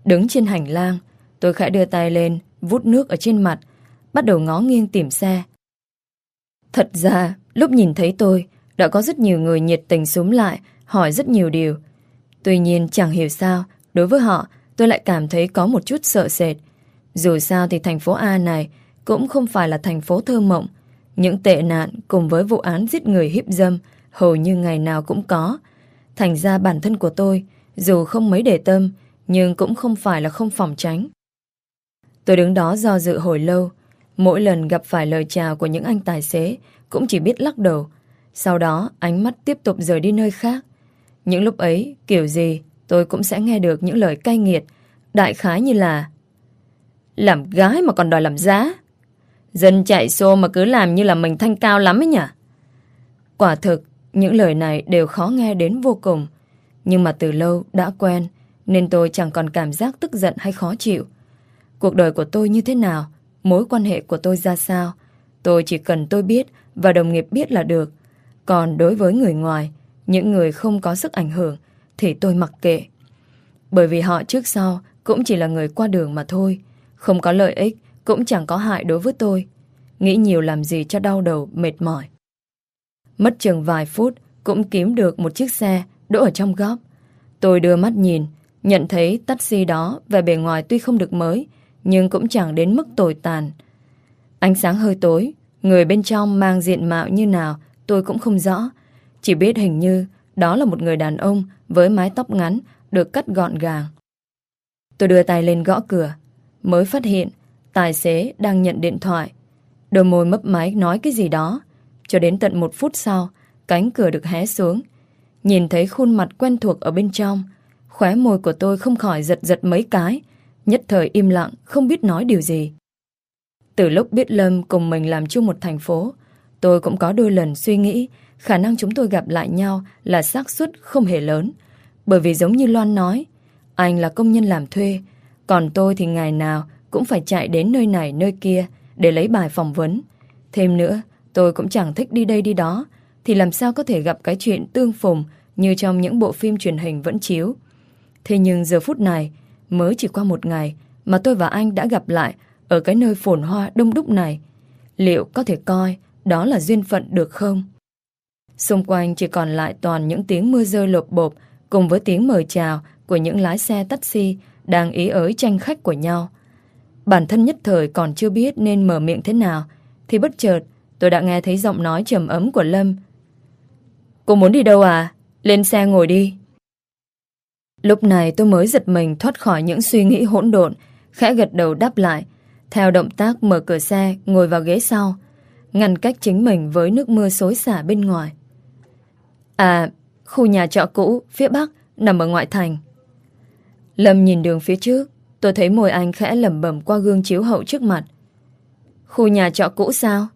Speaker 2: Đứng trên hành lang, tôi khẽ đưa tay lên, vút nước ở trên mặt, bắt đầu ngó nghiêng tìm xe. Thật ra, lúc nhìn thấy tôi, đã có rất nhiều người nhiệt tình xuống lại, hỏi rất nhiều điều. Tuy nhiên chẳng hiểu sao, đối với họ, tôi lại cảm thấy có một chút sợ sệt. Dù sao thì thành phố A này cũng không phải là thành phố thơ mộng. Những tệ nạn cùng với vụ án giết người hiếp dâm hầu như ngày nào cũng có. Thành ra bản thân của tôi, dù không mấy để tâm, nhưng cũng không phải là không phòng tránh. Tôi đứng đó do dự hồi lâu, mỗi lần gặp phải lời chào của những anh tài xế cũng chỉ biết lắc đầu. Sau đó ánh mắt tiếp tục rời đi nơi khác. Những lúc ấy, kiểu gì, tôi cũng sẽ nghe được những lời cay nghiệt, đại khái như là Làm gái mà còn đòi làm giá. Dân chạy xô mà cứ làm như là mình thanh cao lắm ấy nhỉ? Quả thực, những lời này đều khó nghe đến vô cùng. Nhưng mà từ lâu đã quen, nên tôi chẳng còn cảm giác tức giận hay khó chịu. Cuộc đời của tôi như thế nào, mối quan hệ của tôi ra sao, tôi chỉ cần tôi biết và đồng nghiệp biết là được. Còn đối với người ngoài, những người không có sức ảnh hưởng, thì tôi mặc kệ. Bởi vì họ trước sau cũng chỉ là người qua đường mà thôi. Không có lợi ích, cũng chẳng có hại đối với tôi. Nghĩ nhiều làm gì cho đau đầu, mệt mỏi. Mất chừng vài phút, cũng kiếm được một chiếc xe đỗ ở trong góc. Tôi đưa mắt nhìn, nhận thấy taxi đó về bề ngoài tuy không được mới, nhưng cũng chẳng đến mức tồi tàn. Ánh sáng hơi tối, người bên trong mang diện mạo như nào tôi cũng không rõ. Chỉ biết hình như đó là một người đàn ông với mái tóc ngắn được cắt gọn gàng. Tôi đưa tay lên gõ cửa, mới phát hiện tài xế đang nhận điện thoại. Đôi môi mấp máy nói cái gì đó. Cho đến tận một phút sau, cánh cửa được hé xuống. Nhìn thấy khuôn mặt quen thuộc ở bên trong, khóe môi của tôi không khỏi giật giật mấy cái, nhất thời im lặng, không biết nói điều gì. Từ lúc biết Lâm cùng mình làm chung một thành phố, tôi cũng có đôi lần suy nghĩ khả năng chúng tôi gặp lại nhau là xác suất không hề lớn. Bởi vì giống như Loan nói, anh là công nhân làm thuê, còn tôi thì ngày nào cũng phải chạy đến nơi này nơi kia để lấy bài phỏng vấn. Thêm nữa, tôi cũng chẳng thích đi đây đi đó, thì làm sao có thể gặp cái chuyện tương phùng như trong những bộ phim truyền hình vẫn chiếu. Thế nhưng giờ phút này, mới chỉ qua một ngày mà tôi và anh đã gặp lại ở cái nơi phồn hoa đông đúc này. Liệu có thể coi đó là duyên phận được không? Xung quanh chỉ còn lại toàn những tiếng mưa rơi lộp bộp cùng với tiếng mời chào của những lái xe taxi đang ý ới tranh khách của nhau. Bản thân nhất thời còn chưa biết nên mở miệng thế nào thì bất chợt tôi đã nghe thấy giọng nói trầm ấm của Lâm. Cô muốn đi đâu à? Lên xe ngồi đi. Lúc này tôi mới giật mình thoát khỏi những suy nghĩ hỗn độn, khẽ gật đầu đáp lại, theo động tác mở cửa xe ngồi vào ghế sau, ngăn cách chính mình với nước mưa xối xả bên ngoài. À, khu nhà trọ cũ, phía bắc, nằm ở ngoại thành. Lâm nhìn đường phía trước, tôi thấy môi anh khẽ lẩm bẩm qua gương chiếu hậu trước mặt. Khu nhà trọ cũ sao?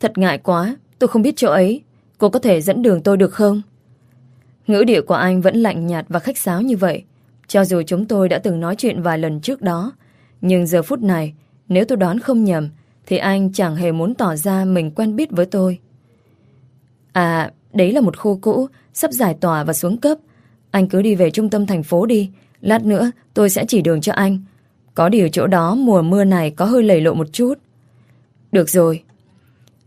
Speaker 2: Thật ngại quá, tôi không biết chỗ ấy. Cô có thể dẫn đường tôi được không? Ngữ điệu của anh vẫn lạnh nhạt và khách sáo như vậy. Cho dù chúng tôi đã từng nói chuyện vài lần trước đó, nhưng giờ phút này, nếu tôi đoán không nhầm, thì anh chẳng hề muốn tỏ ra mình quen biết với tôi. À, đấy là một khu cũ, sắp giải tỏa và xuống cấp. Anh cứ đi về trung tâm thành phố đi, lát nữa tôi sẽ chỉ đường cho anh. Có điều chỗ đó mùa mưa này có hơi lầy lộ một chút. Được rồi.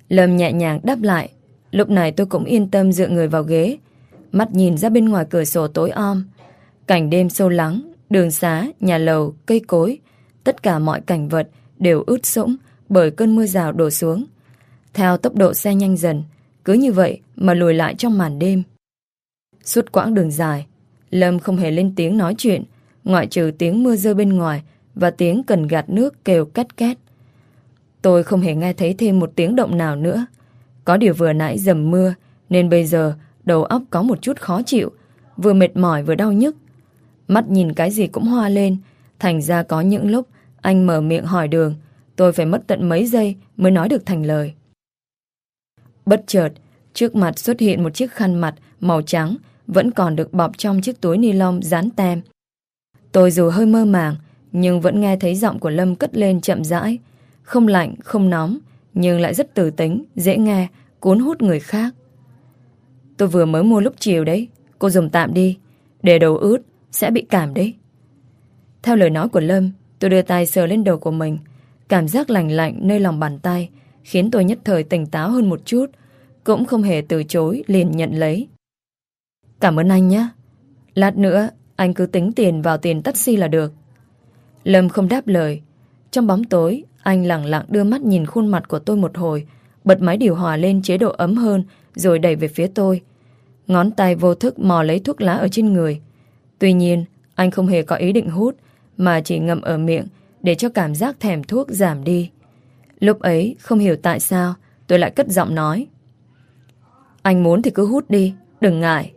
Speaker 2: Lâm nhẹ nhàng đáp lại. Lúc này tôi cũng yên tâm dựa người vào ghế. Mắt nhìn ra bên ngoài cửa sổ tối om. Cảnh đêm sâu lắng, đường xá, nhà lầu, cây cối. Tất cả mọi cảnh vật đều ướt sũng bởi cơn mưa rào đổ xuống. Theo tốc độ xe nhanh dần, cứ như vậy mà lùi lại trong màn đêm. Suốt quãng đường dài, Lâm không hề lên tiếng nói chuyện, ngoại trừ tiếng mưa rơi bên ngoài và tiếng cần gạt nước kêu két két. Tôi không hề nghe thấy thêm một tiếng động nào nữa. Có điều vừa nãy dầm mưa, nên bây giờ đầu óc có một chút khó chịu, vừa mệt mỏi vừa đau nhức. Mắt nhìn cái gì cũng hoa lên, thành ra có những lúc anh mở miệng hỏi đường, tôi phải mất tận mấy giây mới nói được thành lời. Bất chợt, trước mặt xuất hiện một chiếc khăn mặt màu trắng vẫn còn được bọc trong chiếc túi ni lông dán tem. Tôi dù hơi mơ màng, nhưng vẫn nghe thấy giọng của Lâm cất lên chậm rãi. Không lạnh, không nóng, nhưng lại rất tử tính, dễ nghe, cuốn hút người khác. Tôi vừa mới mua lúc chiều đấy, cô dùng tạm đi, để đầu ướt, sẽ bị cảm đấy. Theo lời nói của Lâm, tôi đưa tay sờ lên đầu của mình, cảm giác lành lạnh nơi lòng bàn tay, khiến tôi nhất thời tỉnh táo hơn một chút, cũng không hề từ chối liền nhận lấy. Cảm ơn anh nhé. Lát nữa, anh cứ tính tiền vào tiền taxi là được. Lâm không đáp lời. Trong bóng tối, anh lặng lặng đưa mắt nhìn khuôn mặt của tôi một hồi, bật máy điều hòa lên chế độ ấm hơn, rồi đẩy về phía tôi. Ngón tay vô thức mò lấy thuốc lá ở trên người. Tuy nhiên, anh không hề có ý định hút, mà chỉ ngậm ở miệng để cho cảm giác thèm thuốc giảm đi. Lúc ấy, không hiểu tại sao, tôi lại cất giọng nói. Anh muốn thì cứ hút đi, đừng ngại.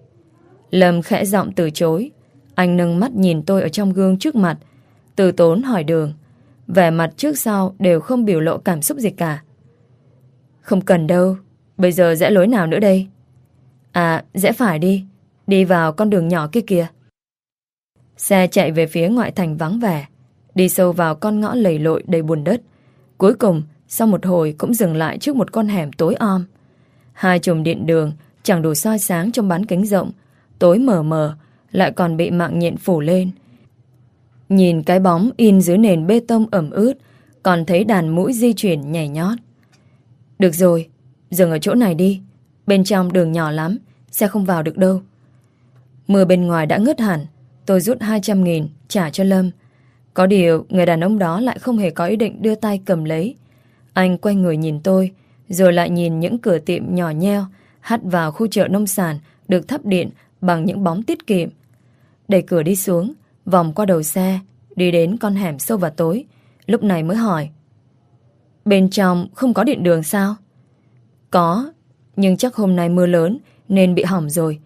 Speaker 2: Lâm khẽ giọng từ chối. Anh nâng mắt nhìn tôi ở trong gương trước mặt. Từ tốn hỏi đường. Vẻ mặt trước sau đều không biểu lộ cảm xúc gì cả. Không cần đâu. Bây giờ rẽ lối nào nữa đây? À, rẽ phải đi. Đi vào con đường nhỏ kia kìa. Xe chạy về phía ngoại thành vắng vẻ, đi sâu vào con ngõ lầy lội đầy bùn đất. Cuối cùng, sau một hồi cũng dừng lại trước một con hẻm tối om. Hai chùm điện đường chẳng đủ soi sáng trong bán kính rộng, tối mờ mờ, lại còn bị mạng nhện phủ lên. Nhìn cái bóng in dưới nền bê tông ẩm ướt, còn thấy đàn mũi di chuyển nhảy nhót. Được rồi, dừng ở chỗ này đi. Bên trong đường nhỏ lắm, xe không vào được đâu. Mưa bên ngoài đã ngớt hẳn, tôi rút 200 nghìn trả cho Lâm. Có điều, người đàn ông đó lại không hề có ý định đưa tay cầm lấy. Anh quay người nhìn tôi, rồi lại nhìn những cửa tiệm nhỏ nheo hắt vào khu chợ nông sản được thắp điện bằng những bóng tiết kiệm. Đẩy cửa đi xuống, vòng qua đầu xe, đi đến con hẻm sâu và tối. Lúc này mới hỏi. Bên trong không có điện đường sao? Có, nhưng chắc hôm nay mưa lớn nên bị hỏng rồi.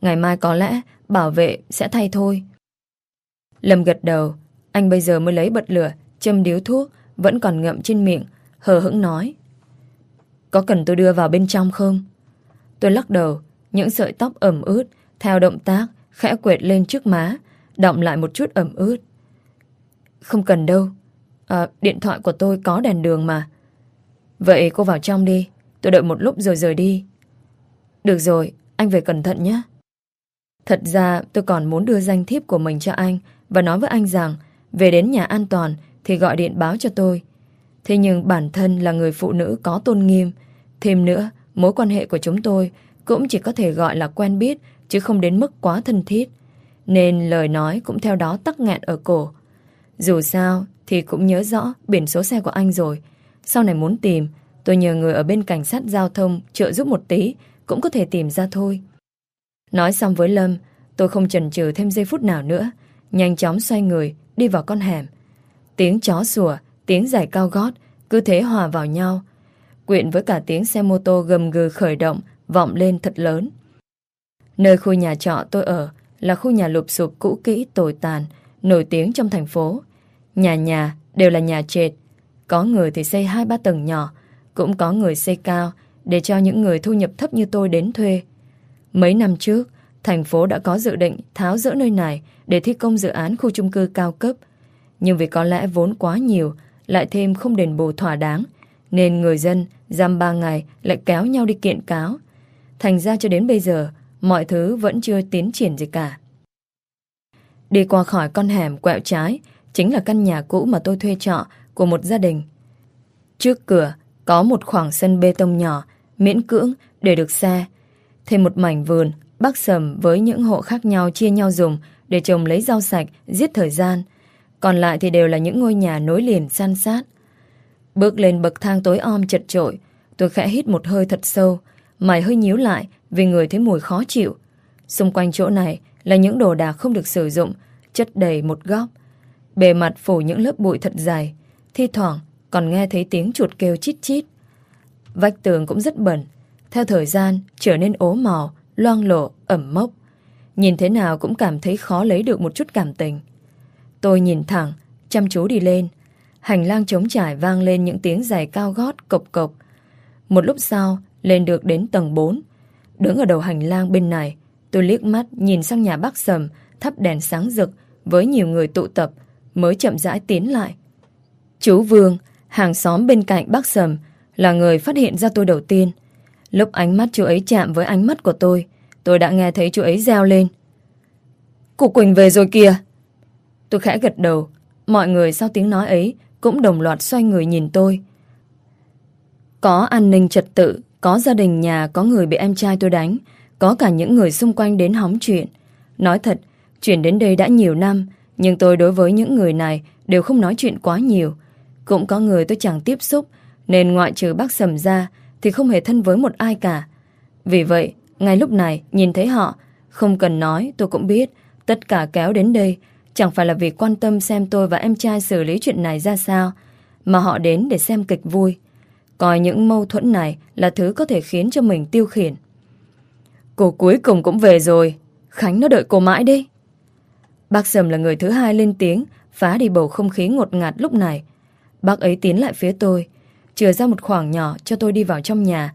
Speaker 2: Ngày mai có lẽ bảo vệ sẽ thay thôi. Lâm gật đầu, anh bây giờ mới lấy bật lửa, châm điếu thuốc, vẫn còn ngậm trên miệng, hờ hững nói. Có cần tôi đưa vào bên trong không? Tôi lắc đầu, những sợi tóc ẩm ướt, theo động tác, khẽ quệt lên trước má, động lại một chút ẩm ướt. Không cần đâu, à, điện thoại của tôi có đèn đường mà. Vậy cô vào trong đi, tôi đợi một lúc rồi rời đi. Được rồi, anh về cẩn thận nhé. Thật ra tôi còn muốn đưa danh thiếp của mình cho anh và nói với anh rằng về đến nhà an toàn thì gọi điện báo cho tôi. Thế nhưng bản thân là người phụ nữ có tôn nghiêm. Thêm nữa, mối quan hệ của chúng tôi cũng chỉ có thể gọi là quen biết chứ không đến mức quá thân thiết. Nên lời nói cũng theo đó tắc nghẹn ở cổ. Dù sao thì cũng nhớ rõ biển số xe của anh rồi. Sau này muốn tìm, tôi nhờ người ở bên cảnh sát giao thông trợ giúp một tí cũng có thể tìm ra thôi. Nói xong với Lâm, tôi không chần chừ thêm giây phút nào nữa, nhanh chóng xoay người, đi vào con hẻm. Tiếng chó sủa, tiếng giày cao gót, cứ thế hòa vào nhau. Quyện với cả tiếng xe mô tô gầm gừ khởi động, vọng lên thật lớn. Nơi khu nhà trọ tôi ở là khu nhà lụp sụp cũ kỹ tồi tàn, nổi tiếng trong thành phố. Nhà nhà đều là nhà trệt. Có người thì xây hai ba tầng nhỏ, cũng có người xây cao để cho những người thu nhập thấp như tôi đến thuê. Mấy năm trước, thành phố đã có dự định tháo rỡ nơi này để thi công dự án khu chung cư cao cấp. Nhưng vì có lẽ vốn quá nhiều, lại thêm không đền bù thỏa đáng, nên người dân giam ba ngày lại kéo nhau đi kiện cáo. Thành ra cho đến bây giờ, mọi thứ vẫn chưa tiến triển gì cả. Đi qua khỏi con hẻm quẹo trái, chính là căn nhà cũ mà tôi thuê trọ của một gia đình. Trước cửa có một khoảng sân bê tông nhỏ, miễn cưỡng để được xe. Thêm một mảnh vườn, bắc sầm với những hộ khác nhau chia nhau dùng để trồng lấy rau sạch, giết thời gian. Còn lại thì đều là những ngôi nhà nối liền san sát. Bước lên bậc thang tối om chật trội, tôi khẽ hít một hơi thật sâu, mày hơi nhíu lại vì người thấy mùi khó chịu. Xung quanh chỗ này là những đồ đạc không được sử dụng, chất đầy một góc. Bề mặt phủ những lớp bụi thật dài, thi thoảng còn nghe thấy tiếng chuột kêu chít chít. Vách tường cũng rất bẩn, theo thời gian trở nên ố màu, loang lộ, ẩm mốc. Nhìn thế nào cũng cảm thấy khó lấy được một chút cảm tình. Tôi nhìn thẳng, chăm chú đi lên. Hành lang trống trải vang lên những tiếng giày cao gót cộc cộc. Một lúc sau, lên được đến tầng 4. Đứng ở đầu hành lang bên này, tôi liếc mắt nhìn sang nhà bác sầm, thắp đèn sáng rực với nhiều người tụ tập, mới chậm rãi tiến lại. Chú Vương, hàng xóm bên cạnh bác sầm, là người phát hiện ra tôi đầu tiên. Lúc ánh mắt chú ấy chạm với ánh mắt của tôi, tôi đã nghe thấy chú ấy reo lên. Cụ Quỳnh về rồi kìa! Tôi khẽ gật đầu, mọi người sau tiếng nói ấy cũng đồng loạt xoay người nhìn tôi. Có an ninh trật tự, có gia đình nhà, có người bị em trai tôi đánh, có cả những người xung quanh đến hóng chuyện. Nói thật, chuyển đến đây đã nhiều năm, nhưng tôi đối với những người này đều không nói chuyện quá nhiều. Cũng có người tôi chẳng tiếp xúc, nên ngoại trừ bác sầm ra thì không hề thân với một ai cả. Vì vậy, ngay lúc này nhìn thấy họ, không cần nói tôi cũng biết tất cả kéo đến đây chẳng phải là vì quan tâm xem tôi và em trai xử lý chuyện này ra sao, mà họ đến để xem kịch vui. Coi những mâu thuẫn này là thứ có thể khiến cho mình tiêu khiển. Cô cuối cùng cũng về rồi. Khánh nó đợi cô mãi đi. Bác Sầm là người thứ hai lên tiếng, phá đi bầu không khí ngột ngạt lúc này. Bác ấy tiến lại phía tôi, chừa ra một khoảng nhỏ cho tôi đi vào trong nhà.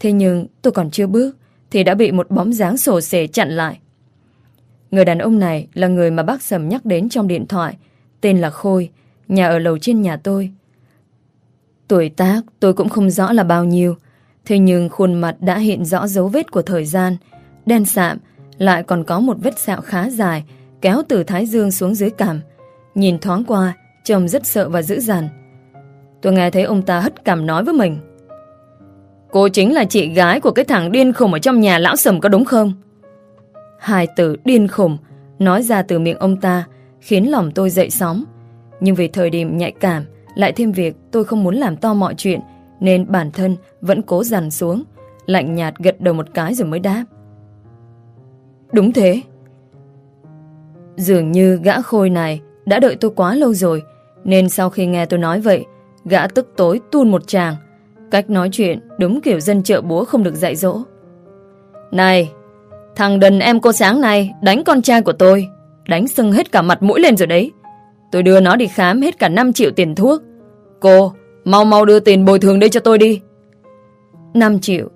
Speaker 2: Thế nhưng tôi còn chưa bước, thì đã bị một bóng dáng sổ sề chặn lại. Người đàn ông này là người mà bác Sầm nhắc đến trong điện thoại. Tên là Khôi, nhà ở lầu trên nhà tôi. Tuổi tác tôi cũng không rõ là bao nhiêu. Thế nhưng khuôn mặt đã hiện rõ dấu vết của thời gian. Đen sạm, lại còn có một vết sẹo khá dài, kéo từ thái dương xuống dưới cằm. Nhìn thoáng qua, trông rất sợ và dữ dằn. Tôi nghe thấy ông ta hất cằm nói với mình. Cô chính là chị gái của cái thằng điên khùng ở trong nhà lão sầm có đúng không? Hai từ điên khùng nói ra từ miệng ông ta khiến lòng tôi dậy sóng. Nhưng vì thời điểm nhạy cảm lại thêm việc tôi không muốn làm to mọi chuyện nên bản thân vẫn cố dằn xuống lạnh nhạt gật đầu một cái rồi mới đáp. Đúng thế. Dường như gã khôi này đã đợi tôi quá lâu rồi nên sau khi nghe tôi nói vậy gã tức tối tuôn một tràng Cách nói chuyện đúng kiểu dân chợ búa không được dạy dỗ. Này, thằng đần em cô sáng nay đánh con trai của tôi. Đánh sưng hết cả mặt mũi lên rồi đấy. Tôi đưa nó đi khám hết cả 5 triệu tiền thuốc. Cô, mau mau đưa tiền bồi thường đây cho tôi đi. 5 triệu.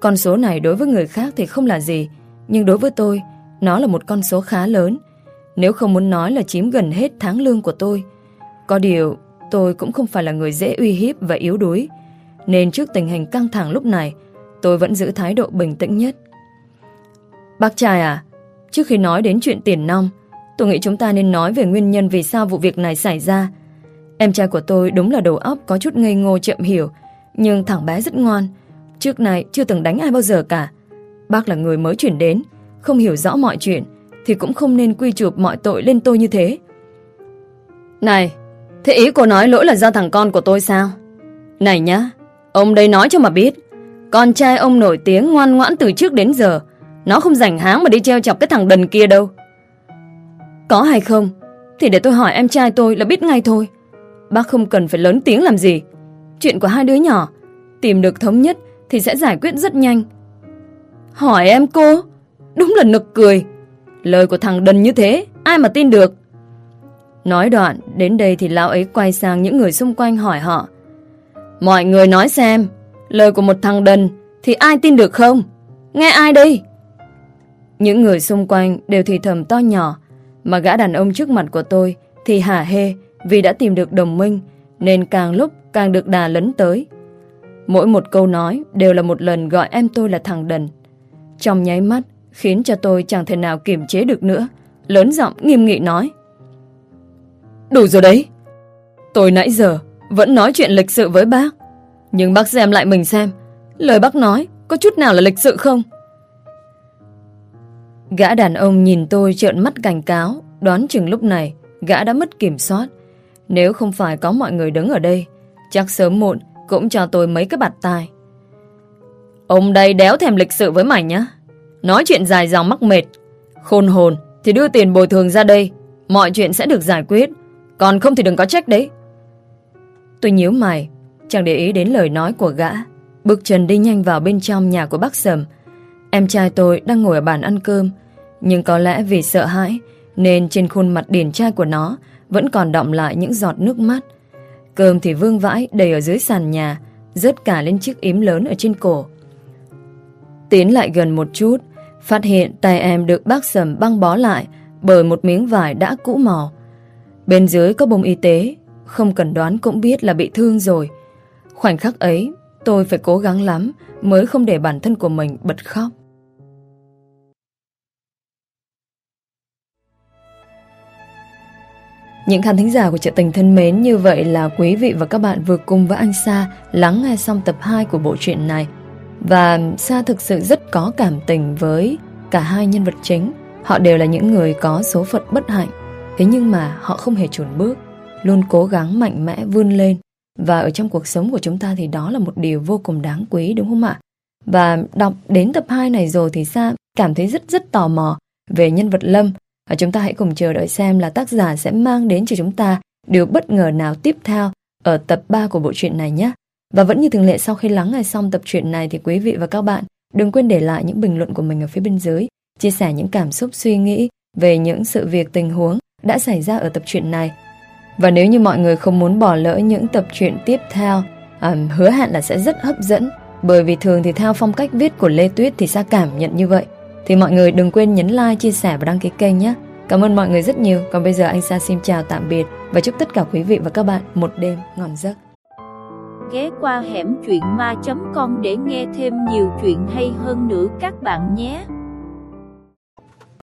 Speaker 2: Con số này đối với người khác thì không là gì. Nhưng đối với tôi, nó là một con số khá lớn. Nếu không muốn nói là chiếm gần hết tháng lương của tôi. Có điều, tôi cũng không phải là người dễ uy hiếp và yếu đuối. Nên trước tình hình căng thẳng lúc này Tôi vẫn giữ thái độ bình tĩnh nhất Bác trai à Trước khi nói đến chuyện tiền nong, Tôi nghĩ chúng ta nên nói về nguyên nhân Vì sao vụ việc này xảy ra. Em trai của tôi đúng là đầu óc Có chút ngây ngô chậm hiểu, Nhưng thằng bé rất ngoan, Trước này chưa từng đánh ai bao giờ cả. Bác là người mới chuyển đến, Không hiểu rõ mọi chuyện, Thì cũng không nên quy chụp mọi tội lên tôi như thế. Này, Thế ý cô nói lỗi là do thằng con của tôi sao? Này nhá, Ông đây nói cho mà biết, Con trai ông nổi tiếng ngoan ngoãn từ trước đến giờ nó không rảnh háng mà đi treo chọc cái thằng đần kia đâu. Có hay không Thì để tôi hỏi em trai tôi là biết ngay thôi. Bác không cần phải lớn tiếng làm gì. Chuyện của hai đứa nhỏ Tìm được thống nhất Thì sẽ giải quyết rất nhanh. Hỏi em cô Đúng là nực cười. Lời của thằng đần như thế Ai mà tin được? Nói đoạn Đến đây thì lão ấy quay sang những người xung quanh hỏi họ. Mọi người nói xem, lời của một thằng đần thì ai tin được không? Nghe ai đây? Những người xung quanh đều thì thầm to nhỏ, mà gã đàn ông trước mặt của tôi thì hả hê vì đã tìm được đồng minh, nên càng lúc càng được đà lấn tới. Mỗi một câu nói đều là một lần gọi em tôi là thằng đần. Trong nháy mắt, khiến cho tôi chẳng thể nào kiềm chế được nữa. Lớn giọng nghiêm nghị nói. Đủ rồi đấy. Tôi nãy giờ vẫn nói chuyện lịch sự với bác Nhưng bác xem lại mình xem Lời bác nói có chút nào là lịch sự không Gã đàn ông nhìn tôi trợn mắt cảnh cáo Đoán chừng lúc này Gã đã mất kiểm soát Nếu không phải có mọi người đứng ở đây Chắc sớm muộn cũng cho tôi mấy cái bạt tai Ông đây đéo thèm lịch sự với mày nhá Nói chuyện dài dòng mắc mệt Khôn hồn thì đưa tiền bồi thường ra đây Mọi chuyện sẽ được giải quyết Còn không thì đừng có trách đấy Tôi nhíu mày, chẳng để ý đến lời nói của gã. Bước chân đi nhanh vào bên trong nhà của bác Sầm. Em trai tôi đang ngồi ở bàn ăn cơm, nhưng có lẽ vì sợ hãi nên trên khuôn mặt điển trai của nó vẫn còn đọng lại những giọt nước mắt. Cơm thì vương vãi đầy ở dưới sàn nhà, rớt cả lên chiếc yếm lớn ở trên cổ. Tiến lại gần một chút, phát hiện tay em được bác Sầm băng bó lại bởi một miếng vải đã cũ màu. Bên dưới có bông y tế không cần đoán cũng biết là bị thương rồi Khoảnh khắc ấy Tôi phải cố gắng lắm Mới không để bản thân của mình bật khóc Những khán thính giả của Trợ Tình thân mến, Như vậy là quý vị và các bạn vừa cùng với anh Sa Lắng nghe xong tập 2 của bộ truyện này Và Sa thực sự rất có cảm tình với cả hai nhân vật chính Họ đều là những người có số phận bất hạnh Thế nhưng mà họ không hề chùn bước, luôn cố gắng mạnh mẽ vươn lên. Và ở trong cuộc sống của chúng ta thì đó là một điều vô cùng đáng quý, đúng không ạ? Và đọc đến tập 2 này rồi thì Sa cảm thấy rất rất tò mò về nhân vật Lâm. Và chúng ta hãy cùng chờ đợi xem là tác giả sẽ mang đến cho chúng ta điều bất ngờ nào tiếp theo ở tập 3 của bộ truyện này nhé. Và vẫn như thường lệ sau khi lắng nghe xong tập truyện này thì quý vị và các bạn đừng quên để lại những bình luận của mình ở phía bên dưới, chia sẻ những cảm xúc suy nghĩ về những sự việc tình huống đã xảy ra ở tập truyện này và nếu như mọi người không muốn bỏ lỡ những tập truyện tiếp theo, à, hứa hẹn là sẽ rất hấp dẫn. Bởi vì thường thì theo phong cách viết của Lê Tuyết thì Sa cảm nhận như vậy thì mọi người đừng quên nhấn like, chia sẻ và đăng ký kênh nhé. Cảm ơn mọi người rất nhiều. Còn bây giờ anh Sa xin chào tạm biệt và chúc tất cả quý vị và các bạn một đêm ngon giấc.
Speaker 1: Ghé qua hẻm truyện ma.com để nghe thêm nhiều chuyện hay hơn nữa các bạn nhé.